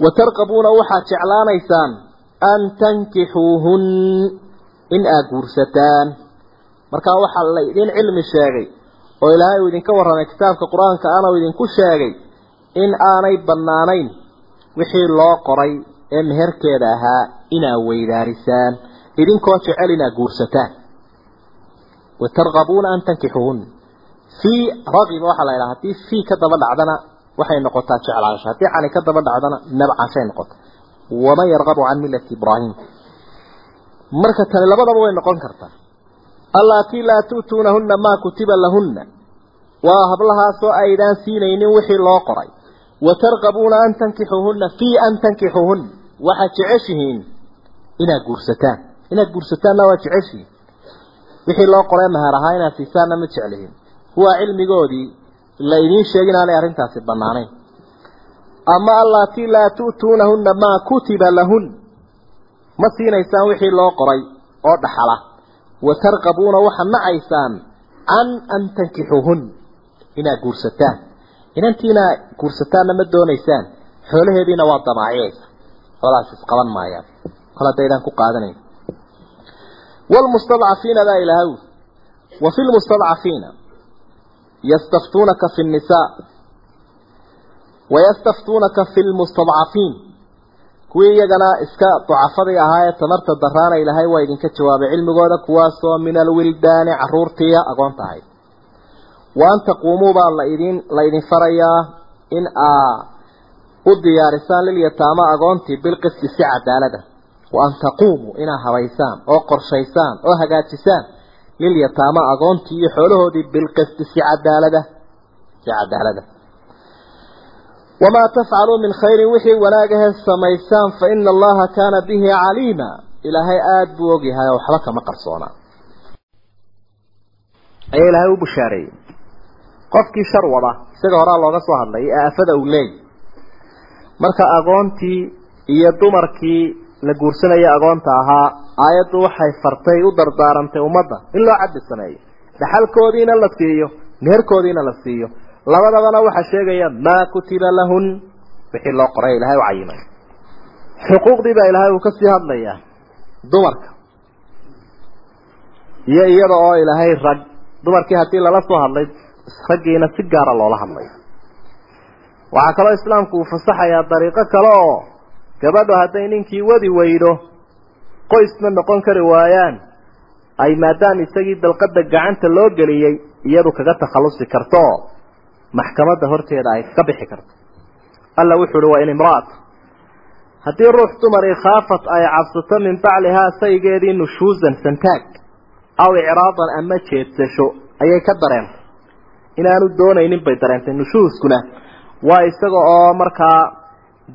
Wa tarqabuuna waxaad jeclaanaysaan an tankixuuhun in aad guursataan markaa waxaa la idin cilmi sheegay oo ilaahay uu idinka warramay kitaabka qur'aanka ana uu idinku sheegay in aanay bannaanayn wixii loo qoray ee meherkeeda ahaa inaad weydaarisaan. Idinkoo jecel inaad guursataan. Watargabuuna an tankixuuhun fii ragiba waxaa la yidhaha haddii fii ka daba dhacdana waxay noqotaa jeclaansho haddii cani ka daba dhacdana nabcanshay noqota waman yargabu can millati ibraahim marka tani labadaba way noqon kartaa allaatii laa tu'tuunahunna maa kutiba lahunna waa hablahaasoo aydaan siinaynin wixii loo qoray watargabuuna an tankixuuhunna fii an tankixuuhunna waxaad jeceshihiin inaad guursataan inaad guursataanna waa jeceshihiin wixii loo qoray mahar ahaa inaad siisaanna ma jeclihiin kuwaa cilmigoodii la sheegin aanay arrintaasi bannaanayn ama allaatii laa tu'tuunahunna maa kutiba lahun. Ma siinaysaan wixii loo qoray oo dhaxala. Watarqabuuna waxaad nacaysaan can an tankixuuhun inaad guursataan. Inantiina guursataanna ma doonaysaan. Xoolaheediina waa damaaciyaysa xoolahaas isqaban maayaan. Kol haddaydaan ku qaadanayn. Wlmustadcafiina baa ilahaw wa fi lmustadcafiina yastaftuunaka fi nnisaa wayastaftuunaka fi lmustadcafiin kuwii iyagana iska ducafadii ahaa ee tamarta daraana ilaahay waa idinka jawaabay cilmigooda kuwaasoo min alwildaani caruurtiiya agoonta ahayd wa an taquumuu baa laidin la idin farayaa in aa u diyaarisaan lilyataama agoontii bilqisti si cadaalada wa an taquumuu inaa habaysaan oo qorshaysaan oo hagaajisaan lilyataama agoontii iyo xoolahoodii bilqisti si cadaalada si cadaalada wamaa tafcaluu min khayrin wixii wanaagahe samaysaan fa ina allaha kaana bihi caliima ilaahay aada buu ogyahay oo waxba kama qarsoonaa ayaa ilaahay u bushaareeyey qofkii shar wada isaga horaa looga soo hadlay ee aafada uu leeyay marka agoontii iyo dumarkii la guursanaya agoonta ahaa aayaddu waxay fartay u dardaarantay ummadda in loo caddi sameeyo dhaxalkoodiina la siiyo meherkoodiina la siiyo labadabana waxaa sheegaya maa kutiba lahun wixii loo qoray ilahay u cayimay xuquuqdii baa ilaahay uu ka sii hadlayaa dumarka. Iyo iyada oo ilaahay rag dumarkii haddii lala soo hadlay raggiina si gaara loola hadlay. Waxaa kaloo islaamku uu fasaxayaa dariiqo kale oo gabadhu hadday ninkii wadi weydo qoysna noqon kari waayaan ay maadaama isagii dalqada gacanta loo geliyey iyadu kaga takhallusi karto maxkamadda horteeda ay ka bixi karto. Alla wuxuu uhi waa in imra'at. Haddii ruux dumari khaafat ay cabsato min baclihaa saygeedii nushuusan santaag aw icraadan ama jeedsasho ayay ka dareentay inaanu doonaynin bay dareentay nushuuskuna. Waa isaga oo markaa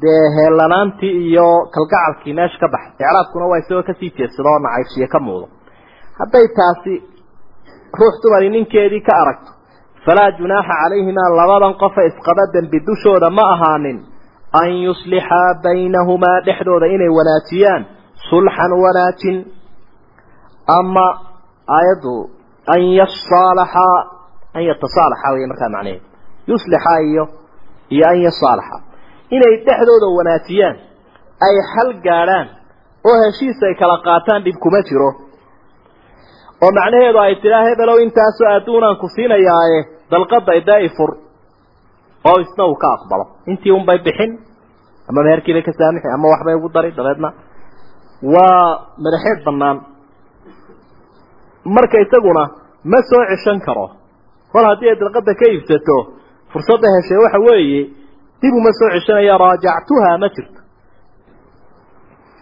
dee heellanaantii iyo kalgacalkii meesha ka baxay. Icraabkuna waa isagoo ka sii jeedsado oo nacaybsiyo ka muudo hadday taasi ruux dumari ninkeedii ka aragto falaa junaaxa calayhimaa labadan qofa isqaba dembi dushooda ma ahaanin an yuslixaa baynahumaa dhexdooda inay wanaajiyaan sulxan wanaajin ama aayaddu an yasaalaxaa an yatasaalaxa wey markaa macnaheedu. Yuslixa iyo iyo an yasaalaxa inay dhexdooda wanaajiyaan ay xal gaadhaan oo heshiis ay kala qaataan dhib kuma jiro. Oo macnaheedu ay tidhaa hebelow intaasoo adduunaan ku siinayaaye dalqada idaa fur oo isna uu ka aqbalo. Intii unbay bixin ama meherkiibay ka saamixi ama waxbay ugu dari dabeedna. Waa madaxeed bannaan. Marka isaguna ma soo ceshan karo. Kol haddii ay dalqada ka iibsato fursadda heshay waxa weeye dib uma soo ceshanaya raajactuha ma jirto.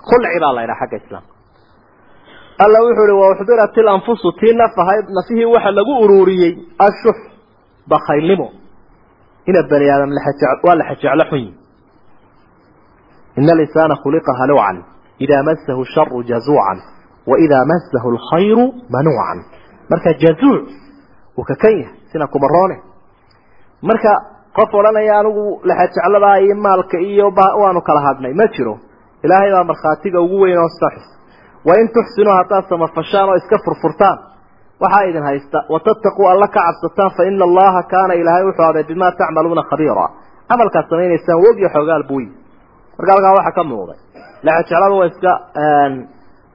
Khulci baa la ydhaha xagga islaamka alla wuxuu uhi wauxdirat ilanfusu tii naf ahayd nafihii waxa lagu ururiyey ashux bakaylnimo ina bani aadam waa la xajeclo xun yihi ina alinsana khuliqa haluucan idaa masahu sharu jazuucan waidaa masahu alkhayru manuucan marka jazuuc uu kakan yahay sina kumaroone marka qof odhanaya anigu laxajecladaa iyo maalka iyo waanu kala hadhnay ma jiro ilaahay baa markhaatiga ugu weyn oo saxis wain tuxsinuu haddaad samafashaan oo iska furfurtaan waxaa idin haysta watattaquu alla ka cabsataan fa ina allaha kaana ilaahay wuxuu aday bimaa tacmaluuna khabiira camalkaad samaynaysaan wogyo xoogaal buy marka halkaa waxaa ka muuqday. Laxajeclada way iska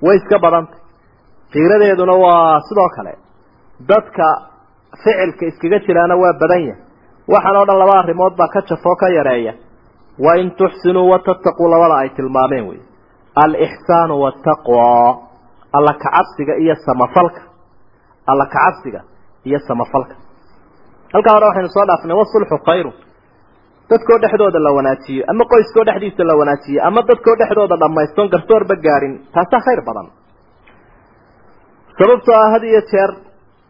way iska badantay. Qiiradeeduna waa sidoo kale dadka ficilka iskaga jiraana waa badan yahay. Waxaan oo dhan laba arrimood baa ka jafoo ka yareeya. Wain tuxsinuu watattaquu labada ay tilmaameen wey alixsaanu waltaqwa alla kacabsiga iyo samafalka alla kacabsiga iyo samafalka. Halkaa hore waxaynu soo dhaafnay wasulxu khayru. Dadkoo dhexdooda la wanaajiyo ama qoyskoo dhexdiisa la wanaajiyo ama dadkoo dhexdooda dhammaystoon garsoorba gaadhin taasaa khayr badan. Sababtoo ah had iyo jeer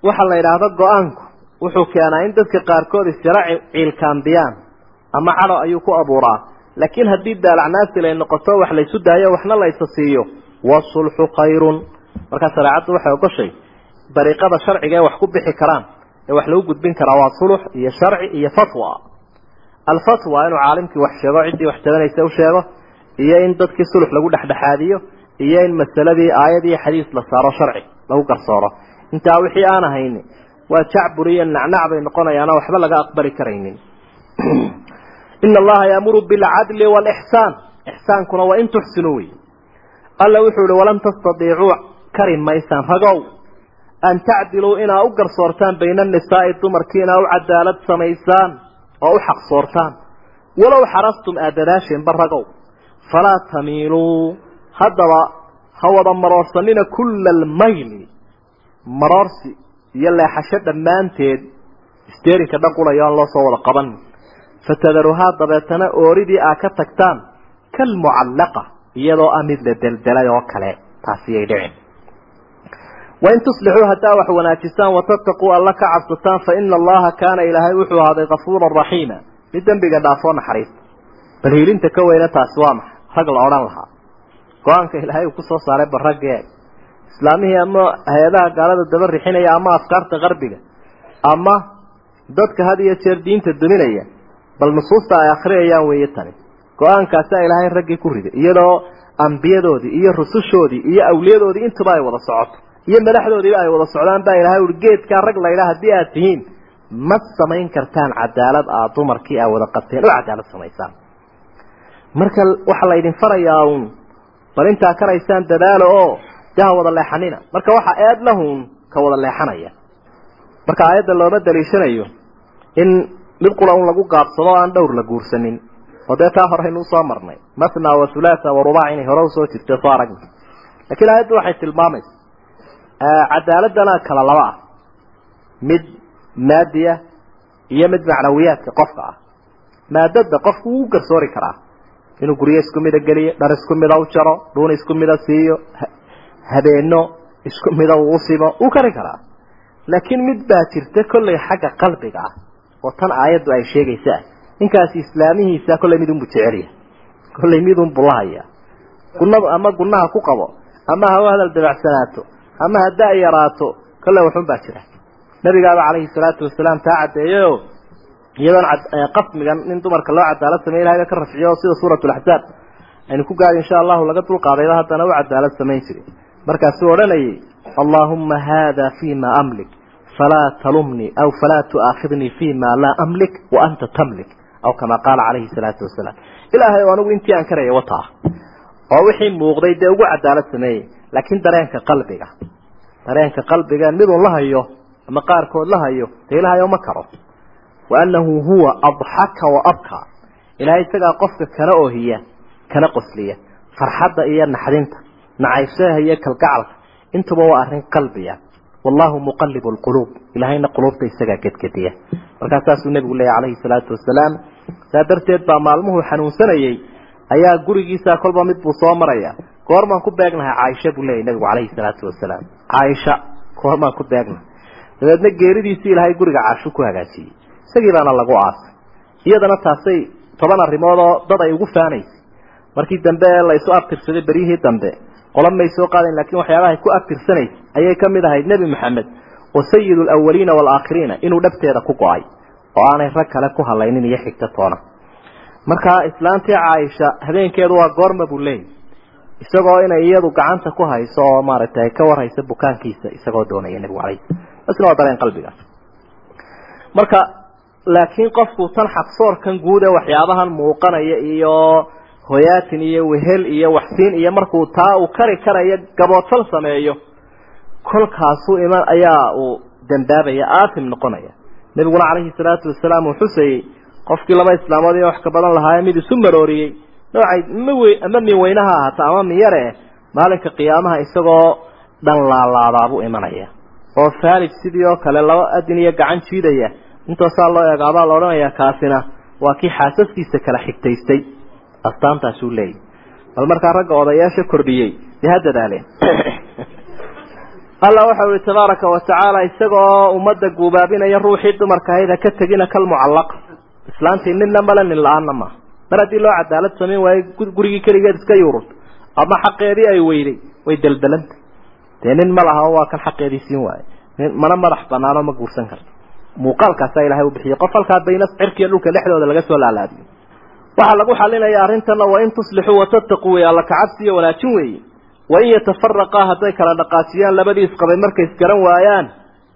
waxaa la yidhaahda go'aanku wuxuu keenaa in dadka qaarkood isjaro ciilkaambiyaan ama cadho ayuu ku abuuraa. Laakiin haddii daalacnaasil ay noqoto wax laysu daayo waxna laysa siiyo. Wasulxu khayrun. Markaa shareecaddu waxay ogoshay dariiqada sharciga ee wax ku bixi karaan ee wax lagu gudbin karaa waa sulux iyo sharci iyo fatwa. Alfatwa inuu caalimkii wax sheego ciddii wax tabanaysa u sheego iyo in dadkii sulux lagu dhexdhexaadiyo iyo in masaladii aayad xadiis la saaro sharci lagu garsooro. Intaa wixii aan ahayni waa jacbur iyo nacnac bay noqonayaano waxba laga aqbali karaynin. Ina allaha yaamuru bilcadli walixsaan ixsaankuna waa in tuxsinuu wey alla wuxuu ihi walan tastadiicuu kari maysaan ragow an tacdiluu inaa u garsoortaan bayna anisaa'i dumarkii inaa u cadaalad samaysaan oo u xaqsoortaan walow xarastum aad dadaasheenba ragow falaa tamiiluu haddaba ha wada maroorsanina kulla almayli maroorsi iyo leexasho dhammaanteed isteerinka dhan qulaya aan loo soo wada qaban fatadaruhaa dabeetana ooridii aa ka tagtaan kalmucallaqa iyadoo ah mid la deldelay oo kale taasiyay dhicin wain tuslixuu haddaa wax wanaajisaan watattaquu alla ka cabsataan fa ina allaha kaana ilaahay wuxuu ahaaday kafuuran raxiima mid dembiga dhaafoo naxariista bal hiilinta ka weyne taasi waa maxay rag la odhan lahaa go'aanka ilaahay uu ku soo saaray barraggee islaamihii ama hay'adaha gaalada daba rixinaya ama afkaarta qarbiga ama dadka had iyo jeer diinta duminaya bal nusuusta ay akhriyayaan weeye tani go'aankaasaa ilaahay raggii ku riday iyadoo ambiyadoodii iyo rusushoodii iyo iyo madaxdoodiiba ay wada socdaan baa ilahay ui geedkaa rag laydhaa haddii aad tihiin ma samayn kartaan cadaalad aad dumarkii aa wada qabteen oo cadaalad samaysaan. Marka waxaa laydin farayaa uun bal intaa karaysaan dadaalo oo dee ha wada leexanina. Marka waxaa eed lahun ka wada leexanaya. Marka aayadda looma daliishanayo in mid qura un lagu gaabsado o aan dhowr la guursanin. Oo dee taa horeynu u soo marnay. Mathna wa thulaatha wa rubac inay hore u soo jirta soo aragna. Lakiin aayaddu waxay tilmaamaysa cadaaladana kala laba ah. Mid maadiya iyo mid macnawiyaadka qofka ah. Maadada qofku wuu garsoori karaa. Inuu guryo isku mida geliyo dhar isku mida u jaro dhuun isku mida siiyo habeeno isku mida uu usimo wuu kari karaa. Laakiin mid baa jirta kollay xagga qalbiga ah oo tan aayaddu ay sheegaysaa. Ninkaasi islaamihiisa kollay midunbu jecelya kollay midunbu lahaya gunadu ama gunaha ku qabo ama ha u hadal dabacsanaato ama hadda ay yaraato kollay waxun baa jira. Nabigaaba calayhi salaatu wasalaam taa caddeeyeyo iyadoon qasmigan in dumarka loo cadaalad sameey ilahay ka rafciyo sida suurat laxzaab aynu ku gaari insha allahu laga dulqaadayba haddana u cadaalad samayn jiray markaasuu odhanayay allahuma hada fima amlik falaa talumnii aw falaa tu'aakhidnii fima laa amlik wa anta tamlik aw kama qaala calayhi salaatu wasalaam. Ilaahay oo anigu intii aan karaya wataa oo wixii muuqday dee ugu cadaalad sameeyey laakiin dareenka qalbiga. Dareenka qalbiga midun la hayo ama qaarkood la hayo dee ilahayo ma karo. Waanahu huwa adxaka wa abkaa ilahay isagaa qofka kana oohiya kana qosliya farxadda iyo naxdinta nacayshaha iyo kalgacalka. Intuba waa arrin qalbiya wallahu muqalibu lquluub ilahayna quluubta isagaa gedgediya. Markaa saasuu nebigu leeyahy calayhi salaatu wasalaam saa darteed baa maalmuhuu xanuunsanayey ayaa gurigiisa kolba mid buu soo maraya goormaan ku beegnahay caaisha buu leeyahy nebigu calayhi salaatu wasalaam. Caaisha goormaan ku beegnahay. Dabeedna geeridiisii ilaahay guriga caashu ku hagaajiyey. Isagii baana lagu aasay. Iyadana taasay toban arrimood oo dad ay ugu faanaysay. Markii dambe la isu abtirsaday beryihii dambe qola may soo qaadayn lakiin waxyaabahay ku abtirsanaysay ayay ka mid ahayd nebi maxamed oo sayid alawaliina waalaakhiriina inuu dhabteeda ku go'ay oo aanay rag kale ku halaynin iyo xigta toona. Markaa islaantii caaisha habeenkeedu waa goorma buu leeyay isagoo inay iyadu gacanta ku hayso oo maaragtay ka warhaysa bukaankiisa isagoo doonaya nebigu calayh isna waa dareen qalbiga. Marka laakiin qofku tan xaqsoorkan guud ee waxyaabahan muuqanaya iyo hoyaatin iyo wehel iyo waxsiin iyo markuu taa uu kari karayo gaboodfal sameeyo kolkaasuu iman ayaa uu dambaabaya aatim noqonaya. Nebiguna calayhi salaatu wasalaam uu xusayey qofkii laba islaamood iyo wax ka badan lahaaye mid isu marooriyey noocay mawe ama min weynaha ahata ama min yare maalinka qiyaamaha isagoo dhan laalaadaabuu imanaya. Oo faalij sidii oo kale laba adin iyo gacan jiidaya. Intaasaa loo eegaabaa la odhanayaa kaasina waa kii xaasaskiisa kala xigtaystay. Astaantaasuu leeyahy bal markaa ragga odayaasha kordhiyey. Dee ha dadaaleen. Allah waxau ihi tabaaraka wa tacaala isagaoo ummadda guubaabinaya ruuxii dumarka ahayd ha ka tegina kalmucallaqa islaantii ninna male nin la'aanna maaha mar haddii loo cadaalad samayn waayo gurigii keligeed iska yuururto ama xaqeedii ay weyday way deldelanta dee nin ma laha waa kan xaqeedii siin waaye. Nin mana madax banaano ma guursan karto. Muuqaalkaasaa ilahay u bixiyey. Qof halkaa bayna cirkiiyo dhulka dhexdooda laga soo laalaadiyo waxaa lagu xalinaya arrintana waa in tuslixuu watattaquu wey alla kacabsiiyo wanaajin weeye wain yatafaraqaa hadday kala dhaqaajiyaan labadii isqabay markay isgaran waayaan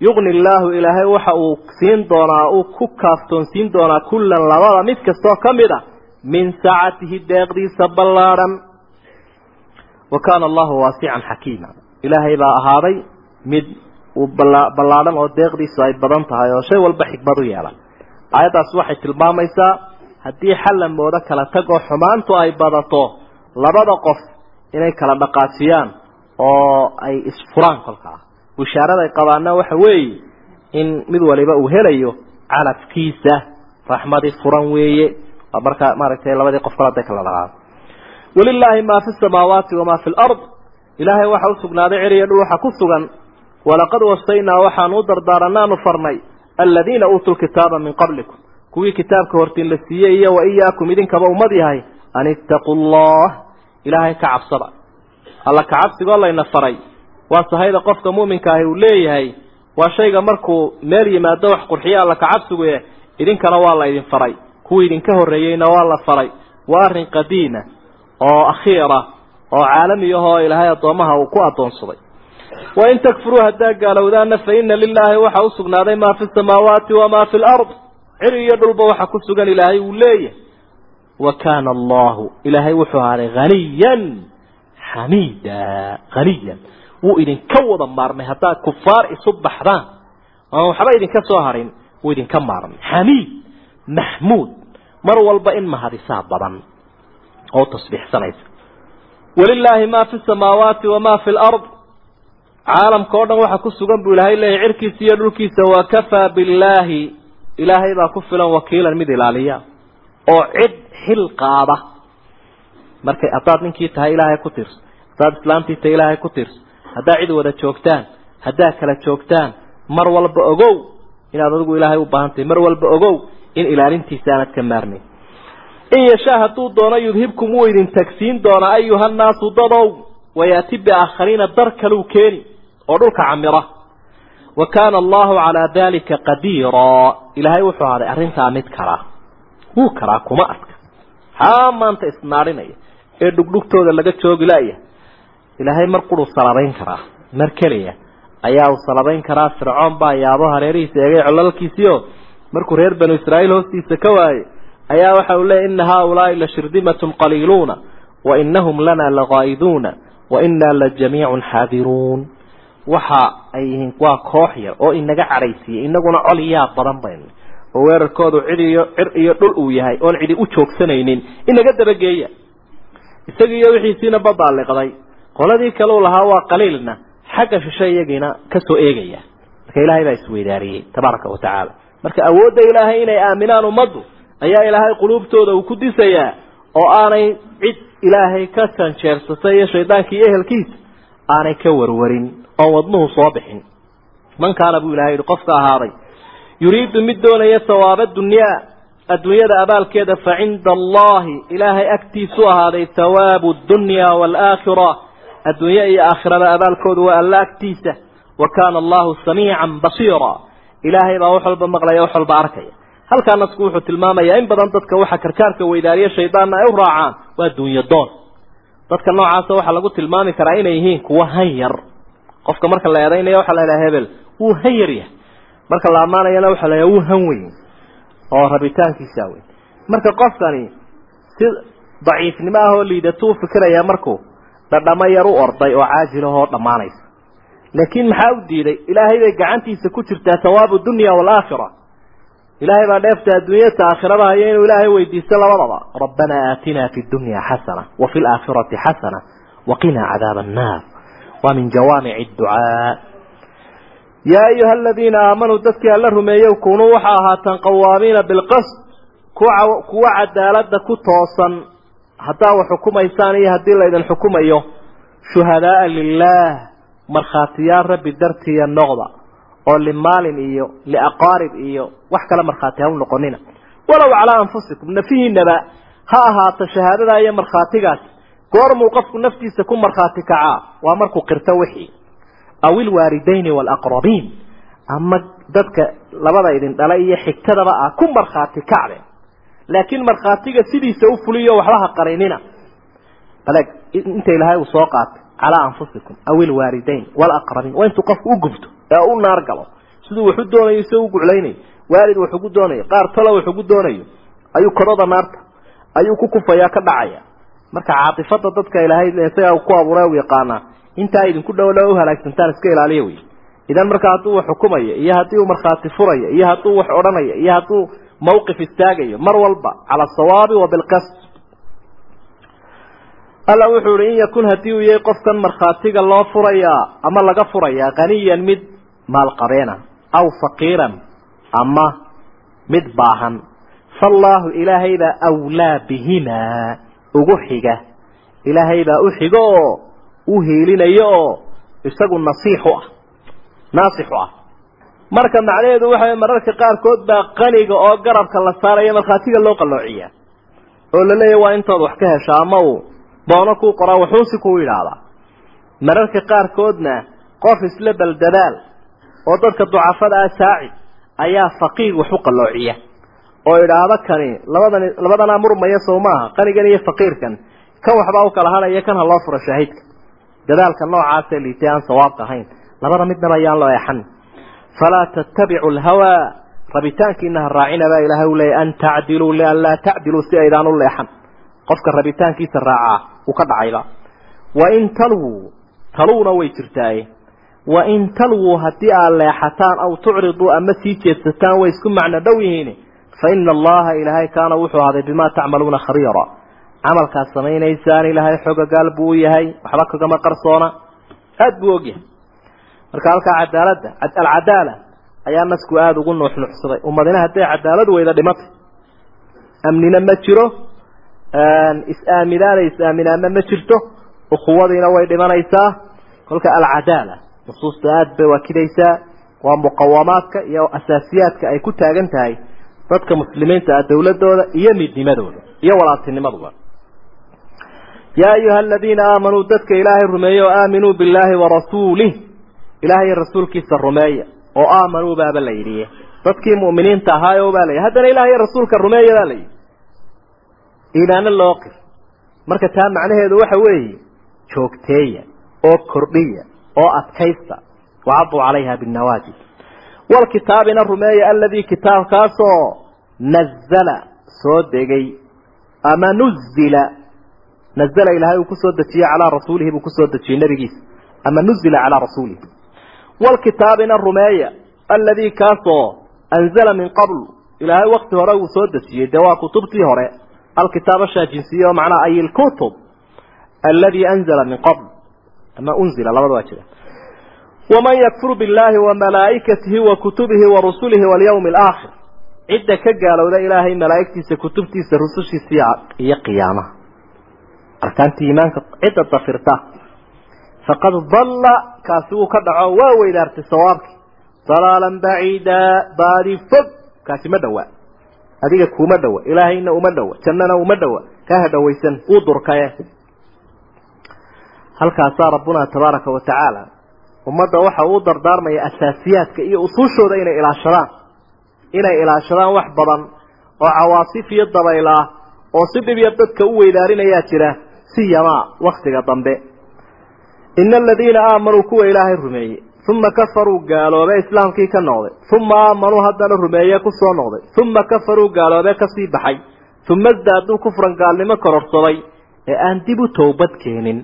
yugni illaahu ilaahay waxa uu siin doonaa uu ku kaaftoonsiin doonaa kullan labada mid kastoo ka mid a min saacatihi deeqdiisa ballaadhan wa kaana allahu waasican xakiima ilaahay baa ahaaday mid uu ballaadhan oo deeqdiisu ay badan tahay oo shay walba xikmad u yeelan aayaddaas waxay tilmaamaysaa haddii xal la moodo kala tagoo xumaantu ay badato labada qof inay kala dhaqaajiyaan oo ay isfuraan kolkaa bushaaraday qabaana waxa weeye in mid waliba uu helayo calafkiisa raxmadii furan weeye waa markaa maaragtay labadii qof kala day kala dhaqaa walilaahi maa fi samaawaati wamaa fi lard ilaahay waxa u sugnaaday ceriya dhul waxa ku sugan. Walaqad wasaynaa waxaanu u dardaaranaanu farnay aladiina uutuu kitaaba min qablikum. Kuwii kitaabka hortiin la siiyey iyo wa iyaakum idinkaba ummad yahay an ittaquu allah ilaahay ka cabsada. Alla kacabsigoo layna faray. Waa sahayda qofka muuminka ahi uu leeyahay. Waa shayga markuu meel yimaado wax qurxiyo alla kacabsiguye idinkana waa la idin faray kuwii idinka horreeyeyna waa la faray waa arrin qadiima oo akhiira oo caalami ahoo ilaahay addoomaha uu ku addoonsaday. Wain takfuruu haddaa gaalowdaana fa ina lilaahi waxa u sugnaaday maa fi samaawaati wamaa fi lard ciri iyo dhulba waxa ku sugan ilaahay uu leeyahay. Wa kaana allahu ilaahay wuxuu ahaaday haniyan xamiida haniyan wuu idinka wada maarmay haddaad kufaar isu baxdaan. Ama waxba idinka soo harin wuu idinka maarmay. Xamiid maxmuud mar walba in mahadisaa badan oo tasbiixsanaysa walilaahi maa fi samaawaati wamaa fi lard caalamka o dhan waxa ku sugan buu ilaahay leeyahy cirkiisa iyo dhulkiisa wakafaa billaahi. Ilaahay baa ku filan wakiilan mid ilaaliya oo cid xil qaada. Markay haddaad ninkii tahay ilaahay ku tirso haddaad islaamtii tahay ilaahay ku tirso haddaad cid wada joogtaan haddaad kala joogtaan mar walba ogow inaad adigu ilaahay u baahan tahay mar walba ogow in ilaalintiisa aanad ka maarmayn in yashaa hadduu doono yudhibkum wuu idin tagsiin doonaa ayuhannaasu dadow wayaati biaakhariina dar kaluu keeni oo dhulka camira. Wa kaana allahu calaa dalika qadiiraa ilaahay wuxuu ahaaday arrintaa mid karaa wuu karaa kuma adka haa maanta isnaadhinaya ee dhugdhugtooda laga joogi laya ilaahay mar quruu salabayn karaa mar keliya ayaa uu salabayn karaa fircoon baa yaabo hareerihiisa eegay colalkiisiio markuu reer banu israa'iil hoostiisa ka waayey ayaa waxa uu leeyay ina haaulaai la shirdimatun qaliiluuna wa inahum lana lagaa'iduuna wa inaa la jamiicun xaadiruun. Waxa ay yihiin waa koox yar oo inaga cadhaysiiyey inaguna col yaa badan baynu oo weerarkoodu cid iyo cir iyo dhul uu yahay oon cidi u joogsanaynin inaga dabageeya. Isagiiyo wixiisiina badaa liqday qoladii kale u lahaa waa qaliilna xagga shishe iyagiina ka soo eegaya. Marka ilaahay baa isweydaariyey tabaaraka wa tacaala marka awoodda ilaahay inay aaminaan ummaddu ayaa ilaahay quluubtooda uu ku disayaa oo aanay cid ilaahay ka janjeersatay iyo shaydaanka iyo ehelkiisa aanay ka warwarin oon wadnuhu soo bixin. Man kaana buu ilahay yihi qofka ahaaday yuriidu mid doonaya hawaaba dunyaa adduunyada abaalkeeda fa cinda allahi ilaahay agtiisu ahaaday hawaabu dunya waalaakhira adduunye iyo aakhirada abaalkoodu waa alla agtiisa. Wa kaana allahu samiican basiira ilaahay baa wax walba maqlaya wax walba arkaya. Halkaa nasku wuxuu tilmaamayaa in badan dadka waxa karkaarka weydaariya shaydaanna ay u raacaan waa duunyo doon. Dadka noocaasa waxaa lagu tilmaami karaa inay yihiin kuwa han yar qofka marka la eedaynaya waxaa la idhaha hebel wuu han yar yahay. Marka la ammaanayana waxaa la yidhaha wuu han weyn oo rabitaankiisa weyn. Marka qofkani si daciifnimo ah oo liidatu u fikiraya markuu dhadhamo yar u orday oo caajilahoo dhammaanaysa laakiin maxaa u diiday? Ilaahay bay gacantiisa ku jirtaa hawaabu dunya waalaakhira ilaahay baa dheefta adduunyata aakhirada haya inuu ilaahay weydiisto labadaba. Rabbanaa aatinaa fi dunya xasana wa fi laakhirati xasana waqinaa cadaaba annaar. Waa min jawaamici adducaa yaa ayuha aladiina aamanuu dadkii alla rumeeyow kunuu waxa ahaataan qawaamiina bilqasd kuwa cadaalada ku toosan. Haddaa wax xukumaysaan iyo haddii laydin xukumayo shuhadaaa lilaah markhaatiyaal rabbi dartiiya noqda oo limaalin iyo liaqaarib iyo wax kale markhaati ha u noqonina. Walow calaa anfusikum nafihiinaba ha ahaato shahaadadaa iyo markhaatigaas goormuu qofku naftiisa ku markhaati kacaa waa markuu qirto wixii. Aw ilwaalidayni waalaqrabiin ama dadka labada idin dhala iyo xigtadaba ah ku markhaati kacdeen laakiin markhaatiga sidiisa u fuliyo waxba ha qarinina. Aleg inta ilaahay uu soo qaatay calaa anfusikum aw ilwaalidayn waalaqrabiin waa intuu qofku u gubto ee u naar galo. Siduu waxu doonayo u guclaynayo waalid wax ugu doonayo qaar talo wax ugu doonayo ayuu kodhada naarta ayuu ku kufayaa ka dhacaya. Marka caatifada dadka ilaahay isagaa ku abuuray u yaqaanaa intaa idinku dhowla u halaagsantaan iska ilaaliya wey idan marka hadduu wax xukumayo iyo haddii uu markhaati furayo iyo hadduu wax odhanayo iyo hadduu mawqif istaagayo mar walba cala asawaabi wa bilqasd alla wuxuu ihi in yakun haddii uu yahay qofkan markhaatiga loo furayaa ama laga furayaa haniyan mid maalqabeena aw faqiiran ama mid baahan faallaahu ilaahaybaa awlaa bihimaa ugu xiga. Ilaahaybaa u xigo oo u hiilinayo oo isagu nasiix u ah naasix u ah. Marka macnaheedu waxa mararka qaarkood baa qaniga oo garabka la saaraya markhaatiga loo qalloociyaa oo la leeyahy waa intood wax ka hesho ama uu doono kuu qoraa wuxuusi kuu yidhaahdaa. Mararka qaarkoodna qof isla baldadaal oo dadka ducafada ah saacid ayaa faqiir wax qalloociya oo idhaahda kani labadan labadanaa murmaya sow maaha qanigan iyo faqiirkan kan waxbaa u kala hadhaya kan ha loo furo shaahidka dadaalka noocaasee liitay aan sawaabka ahayn. Labada midnaba ayaan loo eexan. Falaa tattabicu alhawaa rabitaankiina ha raacina baa ilaahay u leeyay an tacdiluu lian laa tacdiluu si aydaan u leexan qofka rabitaankiisa raacaa uu ka dhacayba. Wain talwuu taluuna way jirtaaye wain talwuu haddii aad leexataan aw tucriduu ama sii jeedsataan way isku macno dhow yihiin faina allaha ilaahay kaana wuxuu ahaaday bimaa tacmaluuna khabiira camalkaad samaynaysaan ilaahay xogagaal buu yahay waxba kagama qarsoona. Aada buu ogyahay marka halkaa cadaaladda alcadaala ayaa nasku aada ugu nuuxnuuxsaday. Ummadina hadday cadaalad weyda dhimatay amnina ma jiro is-aaminaana is-aaminaana ma jirto. Ukhuwadiina way dhimanaysaa. Kolka alcadaala nusuusta aada bay waakidaysaa. Waa muqawamaadka iyo asaasiyaadka ay ku taagan tahay dadka muslimiinta ah dowladooda iyo midnimadooda iyo walaaltinimaduba yaa ayuha aladiina aamanuu dadka ilaahay rumeeye oo aaminuu billaahi warasuulih ilaahay rasuulkiisa rumeeya oo aamanuu baaba la yidhi. Dadkii mu'miniinta ahaayo baa la yidhi. Haddana ilaahay rasuulka rumeeya baa la yidhi iimaano loo qir. Marka taa macnaheedu waxa weeye joogteeya oo kordhiya oo adkaysta wacaduu calayha binnawaajid. Walkitaabina rumeeya aladii kitaabkaasoo nazala soo degay. Ama nuzila nazala ilaahay uu ku soo dejiyey calaa rasuulihi buu ku soo dejiyey nabigiisa ama nuzila calaa rasuulihi. Walkitaabina rumeeya aladii kaasoo anzala min qabl ilaahay wakti hore uu soo dejiyey dee waa kutubtii hore alkitaab ashaajinsiye oo macnaha ay ilkutub aladi anzala min qabl ama unzila labada waa jira waman yakfur biاllaahi wamalaa'ikatihi wa kutubihi wa rusulihi walyawmi alaakhir cidda ka gaalowda ilaahay malaa'igtiisa kutubtiisa rusushiisa iyo qiyaamaha arkaantii iimaanka cidda dafirta faqad dalla kaasi wuu ka dhaco waa weydaartay adiga kuma dhowa ilaahayna uma dhowa jannana uma dhowa kaa hadhowaysan uu durkaye halkaasaa rabbuna tabaaraka wa tacaala ummadda waxa uu dardaarmaya asaasiyaadka iyo usuushooda inay ilaashadaan. Inay ilaashadaan wax badan oo cawaasif iyo dabayl ah oo si dhib yar dadka u weydaarinayaa jira si yamaa waktiga dambe. Ina aladiina aamanuu kuwa ilaahay rumeeyey uma kafaruu gaaloobe islaamkii ka noqday uma aamanuu haddana rumeeye ku soo noqday uma kafaruu gaaloobe ka sii baxay uma isdaaduu kufran gaalnimo kororsaday ee aan dib u towbad keenin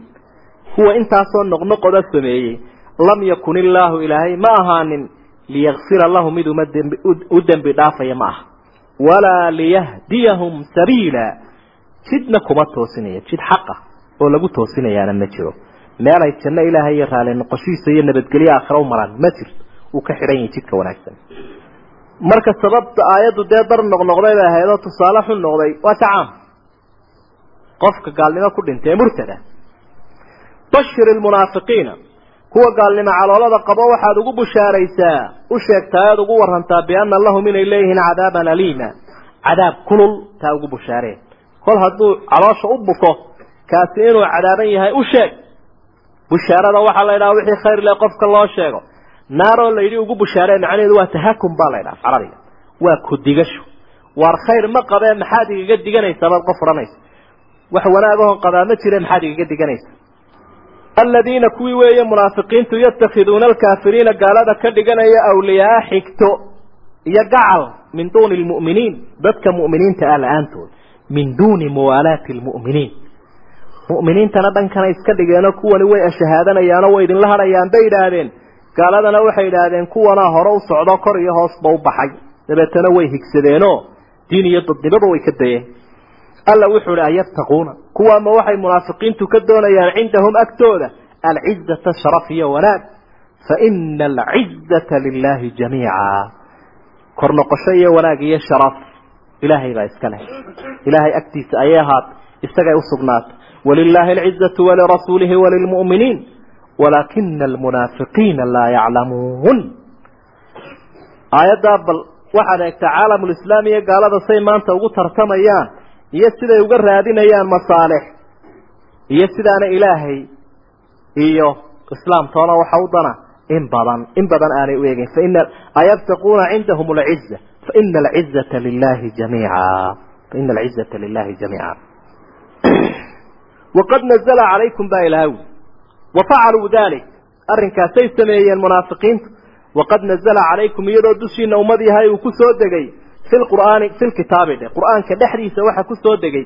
kuwa intaasoo noqnoqoda sameeyey lam yakun illaahu ilaahay ma ahaanin liyakfira lahu mid u dembi dhaafaya ma aha walaa liyahdiyahum sabiila jidna kuma toosinaya jid xaqa oo lagu toosinayaana ma jiro meelay janno ilaahay iyo raali noqoshihiisa iyo nabadgelyo aakhira u maraan ma jirto. Uu ka xidhan yahay jidka wanaagsan. Marka sababta aayaddu dee dar noqnoqday bay ahayd oo tusaale xun noqday waa tacaam. Qofka gaalnimo ku dhintay ee murtada. Bashir ilmunaafiqiina kuwa gaalnimo caloolada qabo waxaad ugu bushaaraysaa u sheegtaa aad ugu warantaa biana lahum inay leeyihiin cadaaban aliima. Cadaab kulul taa ugu bushaareen. Kol hadduu caloosha u buko kaasi inuu cadaaban yahay u sheeg bushaarada waxaa la ydhaha wixii khayr leh qofka loo sheego. Naaroo la yidhi ugu bushaaree macnaheedu waa tahakum baa la ydhaha carabiga waa ku digasho. Waar khayr ma qabee maxaad igaga diganaysaa baad qof odhanaysa wax wanaagahon qabaa ma jire maxaad igaga diganaysa aladiina kuwii weeye munaafiqiintu yatakhiduuna alkaafiriina gaalada ka dhiganaya awliyaa xigto iyo gacal min duuni lmu'miniin dadka mu'miniinta ah la'aantood. Min duuni muwaalaati lmu'miniin mu'miniintana dhankana iska dhigeenoo kuwani way ashahaadanayaanoo way idinla hadhayaan bay idhaahdeen. Gaaladana waxay idhaahdeen kuwanaa hore u socdo kor iyo hoosba u baxay. Dabeetana way higsadeenoo diin iyo dadnimaba way ka dayeen. Alla wuxuu ihi ayattaquuna. Kuwaama waxay munaafiqiintu ka doonayaan cindahum agtooda alcizata sharaf iyo wanaag. Fa ina alcizata lilaahi jamiica. Kor noqosho iyo wanaag iyo sharaf ilaahay baa iska leh. Ilaahay agtiisa ayay ahaat isagay usugnaatay walilaahi alcizatu walirasuulihi walilmu'miniin walaakina almunaafiqiina laa yaclamuun aayaddaa bal waxaad eegtaa caalamulislaam iyo gaalada say maanta ugu tartamayaan iyo siday uga raadinayaan masaalix iyo sidaana ilaahay iyo islaamtoona waxa u dana in badan in badan aanay u eegeyn faina ayabtaquuna cindahum alciza faina alcizata lilahi jamiica faina alcizata lilahi jamiica waqad nazla calaykum baa ilahay wi wafacaluu dalik arrinkaasay sameeyeen munaafiqiintu waqad nazla calaykum iyadoo dushiina ummad yahay uu ku soo degay fi lqur'aani fi lkitaabi dhe qur'aanka dhexdiisa waxa ku soo degay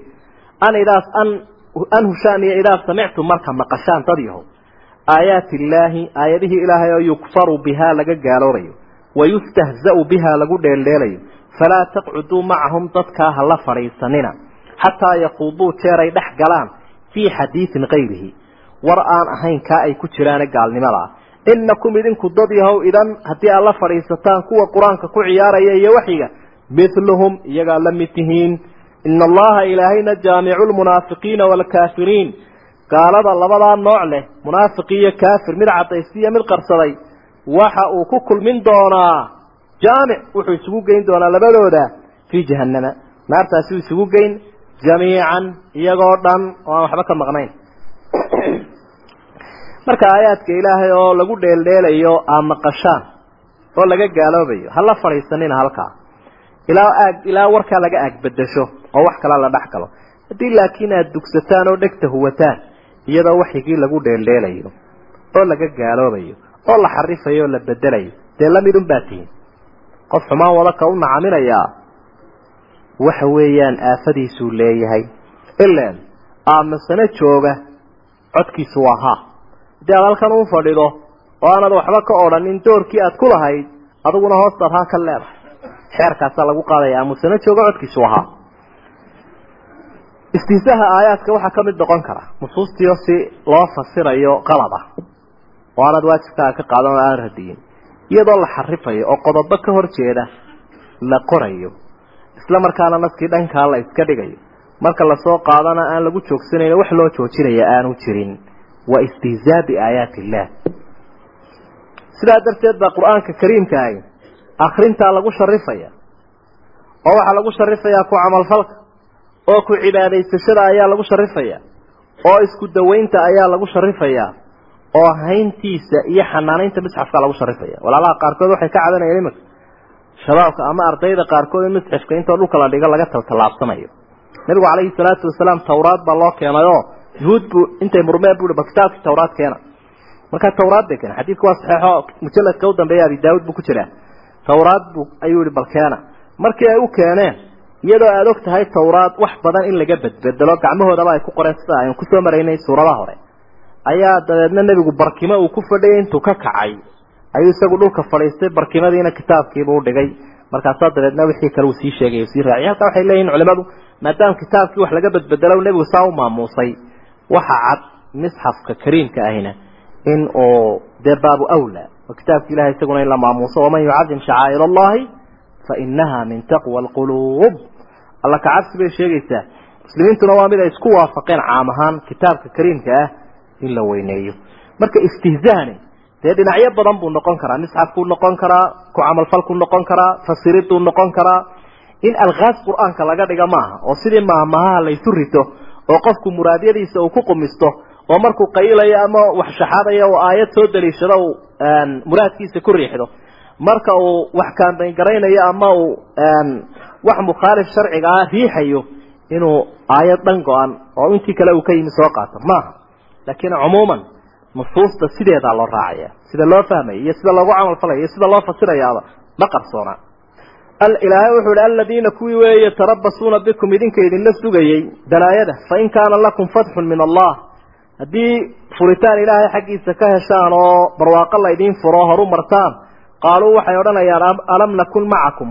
an idaas an an hushaan iyo idaa samictum marka maqashaan dad yahow aayaati illaahi aayadihii ilaahay oo yukfaru bihaa laga gaaloobayo wayustahza'u bihaa lagu dheeldheelayo falaa taqcuduu macahum dadkaa ha la fadhiisanina xataa yakuuduu jeeray dhex galaan fii xadiidin kayrihi war aan ahayn kaa ay ku jiraane gaalnimada. Ah inakum idinku dad yahow idan haddii aad la fadhiisataan kuwa qur'aanka ku ciyaaraya iyo waxyiga mithluhum iyagaa la mid tihiin. Ina allaha ilaahayna jaamicu lmunaafiqiina waalkaafiriin gaalada labadaa nooc leh munaafiq iyo kaafir mid cadaysiiyo mid qarsaday waxa uu ku kulmin doonaa. Jaamic wuxuu isugu geyn doonaa labadooda fii jahannama. Naartaasi isugu geyn jamiican iyagoo dhan oo aan waxba ka maqnayn. Marka aayaadka ilaahay oo lagu dheeldheelayo aa maqashaan oo laga gaaloobayo hala fadhiisanina halkaa. Ilaa aag ilaa warkaa laga aag bedesho oo wax kala la dhex galo. Haddii laakiin aada dugsataan oo dhegta huwataan iyadoo waxyigii lagu dheeldheelayo oo laga gaaloobayo oo la xarifayo oo la bedelayo dee la mid un baa tihin qof xumaan wada ka u nacaminayaa waxa weeyaan aafadiisuu leeyahay. Ilan aamusano jooga codkiisu waa haa. Haddii aad halkan u fadhido oo aanad waxba ka odhanin doorkii aad ku lahayd adiguna hoostaad haa ka leedahay. Xeerkaasaa lagu qaadaya aamusano jooga codkiisu ahaa istihzaaha aayaadka waxaa ka mid noqon kara nusuustiio si loo fasirayo qalad ah oo aanad waajibkaaga ka qaadan oo aan radiyin. Iyadoo la xarifayo oo qodobo ka hor jeeda la qorayo isla markaana naskii dhankaa la iska dhigayo. Marka la soo qaadana aan lagu joogsanayn wax loo joojinaya aanu jirin. Waa istihzaa biaayaati illaah sidaa darteed baa qur'aanka kariimka ahi akrintaa lagu sharifaya. Oo waxaa lagu sharifayaa ku camalfalka oo ku cibaadaysashada ayaa lagu sharifaya. Oo isku dawaynta ayaa lagu sharifayaa oo hayntiisa iyo xanaanaynta misxafka lagu sharifaya. Walaalaha qaarkood waxay ka cadanayaan iminka shabaabka ama ardayda qaarkood in misxifka intoo dhulka la dhigo laga taltallaabsanayo nabigu calayhi salaatu wasalaam tawraad baa loo keenay oo yuhuud buu intay murmeen buu bal kitaabkii tawraad keena. Markaa tawraad bay keenay xadiidku waa saxeexo mujalladka u dambeeya abi daawud buu ku jiraa tawraad buu ayuu yihi bal keena. Markii ay u keeneen iyadoo aada og tahay tawraad wax badan in laga bedbedelo gacmahoodaba ay ku qoreen sida aynu ku soo maraynay suuradaha hore. Ayaa dabeedna nebigu barkimo uu ku fadhiyay intuu ka kacay ayuu isagu dhulka fadhiistay barkimadiina kitaabkiiba u dhigay. Markaasaa dabeedna wixii kale uu sii sheegay sii raaciyay. Halkaa waxay leeyihiin culimadu maadaama kitaabkii wax laga bedbedelo nebigu saa u maamuusay. Waxa cad misxafka kariimka ahina in uu dee baabu awla oo kitaabka ilahay isaguna in la maamuuso waman yucadim shacaa'ir allahi fa inaha min taqwa alquluub. Alla kacabsi bay sheegaysaa. Muslimiintuna waa mid ay isku waafaqeen caam ahaan kitaabka kariimka ah in la weyneeyo. Marka istihzaani dee dhinacyo badan buu noqon karaa misxafkuu noqon karaa ku camalfalkuu noqon karaa fasiriduu noqon karaa. In alkhaas qur'aanka laga dhiga maaha oo sidii maahmaahaha laysu rito oo qofku muraadyadiisa uu ku qumisto oo markuu qaylayo ama wax shaxaadayo oo aayad soo daliishado uu muraadkiisa ku riixdo marka uu wax kaambayn garaynayo ama uu wax mukhaalif sharciga ah riixayo inuu aayad dhan go-an oo intii kale uu ka yimi soo qaato maaha. Laakiin cumuuman nusuusta sideedaa loo raacaya? Sida loo fahmaya iyo sida loogu camal falaya iyo sida loo fasirayaaba? Ma qarsoona ilaahay wuxuu ihi aladiina kuwii weeye yatarabasuuna bikum idinka idinla sugayey. Balaayada fain kaana lakum fatxun min allah. Haddii furitaan ilaahay xaggiisa ka heshaan oo barwaaqo laydin furo horu martaan qaaluu waxay odhanayaan alam nakun macakum?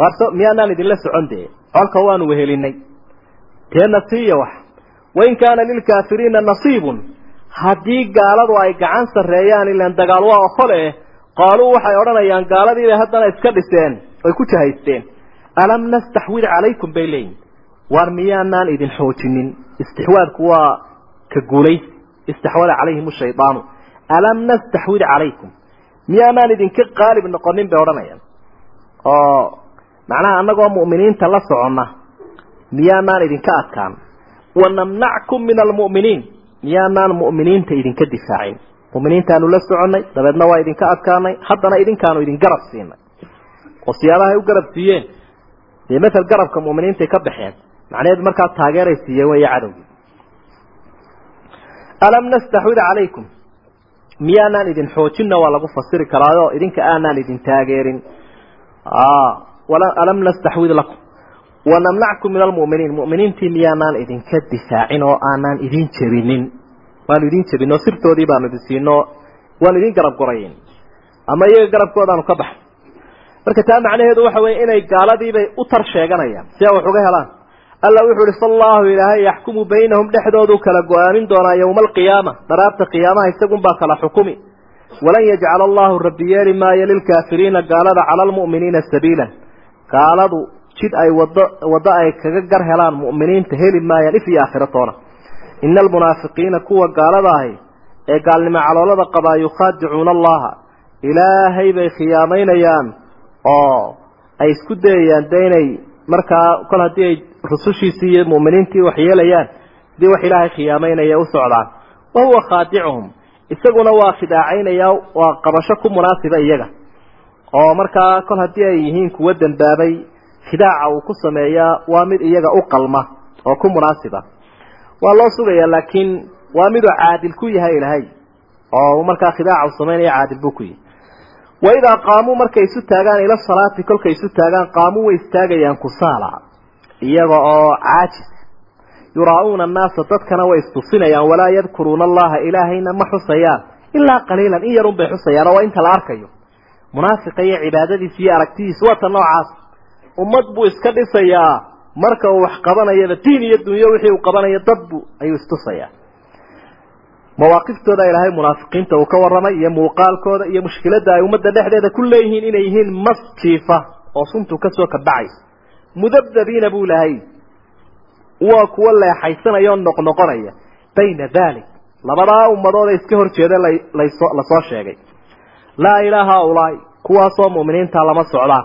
Warso miyaanaan idinla socon dee? Colka waanu wehelinay. Teena siiya wax. Wain kaana lilkaafiriina nasiibun haddii gaaladu ay gacan sarreeyaan ilan dagaal waa okole qaaluu waxay odhanayaan gaaladiibay haddana iska dhiseen oy ku jahaysteen. Alam nastaxwid calaykum? bay leeyihiin waar miyaanaan idin xoojinin? Istixwaadku waa ka guulays istaxwada calayhim shaydaanu alam nastaxwid calaykum? Miyaanaan idinka qaalib noqonin bay odhanayaan. Oo macnaha annagoo mu'miniinta la soconna miyaanaan idinka adkaan. Wanamnackum min almu'miniin miyaanaan mu'miniinta idinka difaacin? Mu'miniintaanu la soconnay dabeedna waa idinka adkaanay haddana idinkaanu idin garab siinay. Oo siyaabahay u garab siiyeen dee masel garabka mu'miniintay ka baxeen macnaheedu markaa taageeray siiyeen weeye cadowgii. Alam nastaxwid calaykum? Miyaanaan idin xoojinna waa lagu fasiri karaayo idinka aanaan idin taageerin. Alam nastaxwid lakum wanamnackum min almu'miniin mu'miniintii miyaanaan idinka difaacin oo aanaan idin jebinin. Waanu idin jebin oo sirtoodii baanu idin waanu idin garab gorayn. Ama iyaga garabkoodaanu ka baxay marka taa macnaheedu waxa weeye inay gaaladiibay u tar sheeganayaan. Si ay wax uga helaan. Alla wuxuu uhi fallaahu ilaahay yaxkumu baynahum dhexdooduu kala go'aamin doonaa yowma alqiyaama dharaabta qiyaamaha isagunbaa kala xukumi. Walan yajcala allahu rabbi yeeli maayo lilkaafiriina gaalada cala almu'miniina sabiilan. Gaaladu jid ay wado waddo ay kaga gar helaan mu'miniinta heli maayaan if iyo aakhiro toona ina almunaafiqiina kuwa gaalada ahi ee gaalnimo caloolada qabaa yukhaadicuuna allaha. Ilaahay bay khiyaamaynayaan oo ay isku dayayaan de inay markaa kol haddii ay rusushiisii iyo mu'miniintii wax yeelayaan sidii wax ilaahay khiyaamaynaya u socdaan. Wa huwa khaadicuhum. Isaguna waa khidaacaynaya waa qabasho ku munaasiba iyaga. Oo markaa kol haddii ay yihiin kuwa dembaabay khidaaca uu ku sameeyaa waa mid iyaga u qalma oo ku munaasiba. Waa loo sugayaa laakiin waa miduu caadil ku yahay ilaahay oo markaa khidaaca uu samaynaya caadil buu ku yahay waidaa qaamuu markay isu taagaan ila salaati kolkay isu taagaan qaamuu way istaagayaan kusaala iyaga oo caajis. Yuraa-uuna annaasa dadkana way istusinayaan walaa yadkuruuna allaha ilaahayna ma xusayaan ilaa qaliilan in yarun bay xusayaan oo waa inta la arkayo. Munaafiqa iyo cibaadadiisa iyo aragtidiisa waa ta noocaas ummad buu iska dhisayaa marka uu wax qabanayaba diin iyo dunyo wixii uu qabanayo dad bu ayuu istusayaa mawaaqiftooda ilaahay munaafiqiinta uu ka warramay iyo muuqaalkooda iyo mushkiladda ay ummadda dhexdeeda ku leeyihiin inay yihiin mas jiifa oo suntu ka soo kabacayso mudabdabiina buu lahay waa kuwa leexaysanaya oo noqnoqonaya. Bayna dalik labadaa ummadooda iska hor jeeda la soo la soo sheegay. Laa ilaaha ulaai kuwaasoo mu'miniinta lama socdaan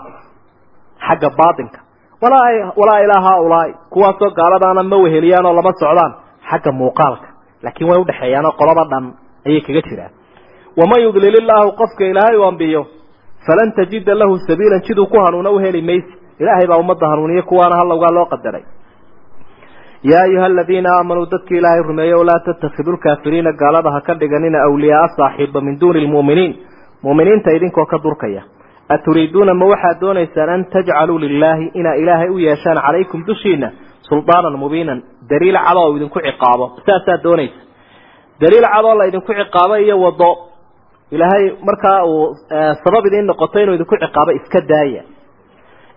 xagga baatinka. Walaa walaa ilaaha ulaai kuwaasoo gaaladaana ma weheliyaan oo lama socdaan xagga muuqaalka. Laakiin way udhexeeyaan oo qolaba dhan ayay kaga jiraan. Waman yudlil illaahu qofka ilaahay u ambiyo falan tajida lahu sabiilan jiduu ku hanuuna u heli maysi ilaahay baa ummadda hanuuniye kuwaana halowgaa loo qadaray. Yaa ayuha aladiina aamanuu dadkii ilaahay rumeeyo laa tatakhidu lkaafiriina gaalada ha ka dhiganina awliyaaa saaxiiba min duuni lmu'miniin mu'miniinta idinkoo ka durkaya aturiiduuna ma waxaad doonaysaan an tajcaluu lilaahi inaa ilaahay u yeeshaan calaykum dushiina suldaanan mubiinan daliil cad oo idinku ciqaabo saasaad doonaysa daliil cad oo la idinku ciqaabo iyo wado ilaahay markaa uu sabab idiin noqoto inuu idinku ciqaabo iska daaya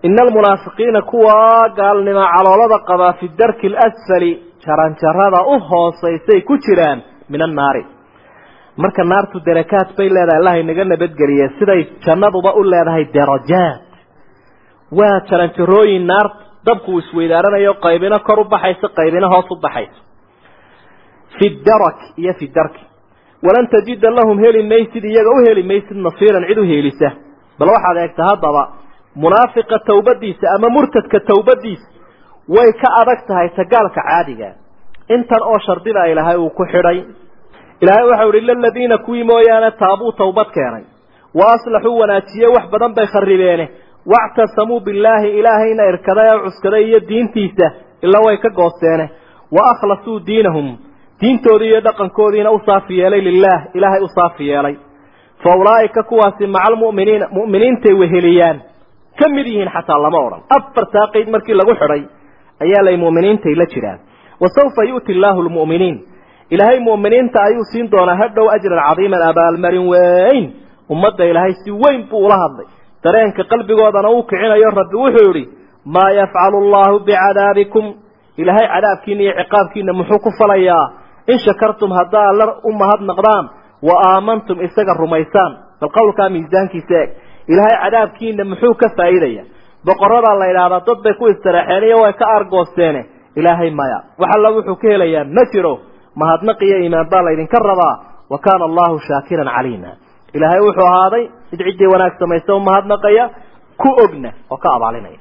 ina almunaafiqiina kuwa gaalnimo caloolada qabaa fi darki alasfali jaranjarada u hoosaysay ku jiraan min annaari marka naartu darakaad bay leedahay allah inaga nabadgeliye siday jannaduba u leedahay darajaad. Waa jaranjarooyin naar dabku isweydaaranayo qaybina kor u baxayso qaybina hoos u baxayso. Fi darak iyo fi darki. Walan tajida lahum heli maysid iyaga u heli maysid nasiiran cid u heelisa bal waxaad eegta haddaba munaafiqa tawbadiisa ama murtadka tawbadiisa way ka adag tahay tagaalka caadiga. Intan oo shardida ilaahay uu ku xidhay ilaahay waxau ihi liladiina kuwii mooyaane taabuu tawbad keenay. Wa aslaxuu wanaajiye wax badan bay kharibeene wactasamuu billaahi ilaahayna irkaday oo cuskaday iyo diintiisa ila way ka goosteene wa akhlasuu diinahum diintoodii iyo dhaqankoodiina u saafi yeelay lilaah ilaahay u saafi yeelay. Fa ulaa'ika kuwaasi maca almu'miniina mu'miniintay weheliyaan. Ka mid yihiin xataa lama odhan. Afartaa qeyd markii lagu xidhay ayaa lay mu'miniintay la jiraan. Wa sawfa yu'ti illaahu lmu'miniin ilaahay mu'miniinta ayuu siin doonaa hadhow ajran cadiiman abaalmarin weyn. Ummadda ilaahay si weyn buu ula hadlay. Dareenka qalbigoodana uu kicinayo rabbi wuxuu yidhi maa yafcalu allahu bicadaabikum ilaahay cadaabkiina iyo ciqaabkiina muxuu ku falayaa in shakartum haddaa alla u mahadnaqdaan wa aamantum isaga rumaysaan. Bal qowlkaa miisaankiisa eg ilaahay cadaabkiina muxuu ka faa'iidaya boqoradaa la yidhaahdaa dad bay ku istiraxeen iyo way ka argoosteene ilaahay maya. Wax alla wuxuu ka helayaa ma jiro mahadnaq iyo iimaan baa laydinka rabaa. Wa kaana allahu shaakiran caliima. Ilaahay wuxuu ahaaday mid ciddii wanaag samaysa u mahadnaqaya ku ogna oo ka abaalinaya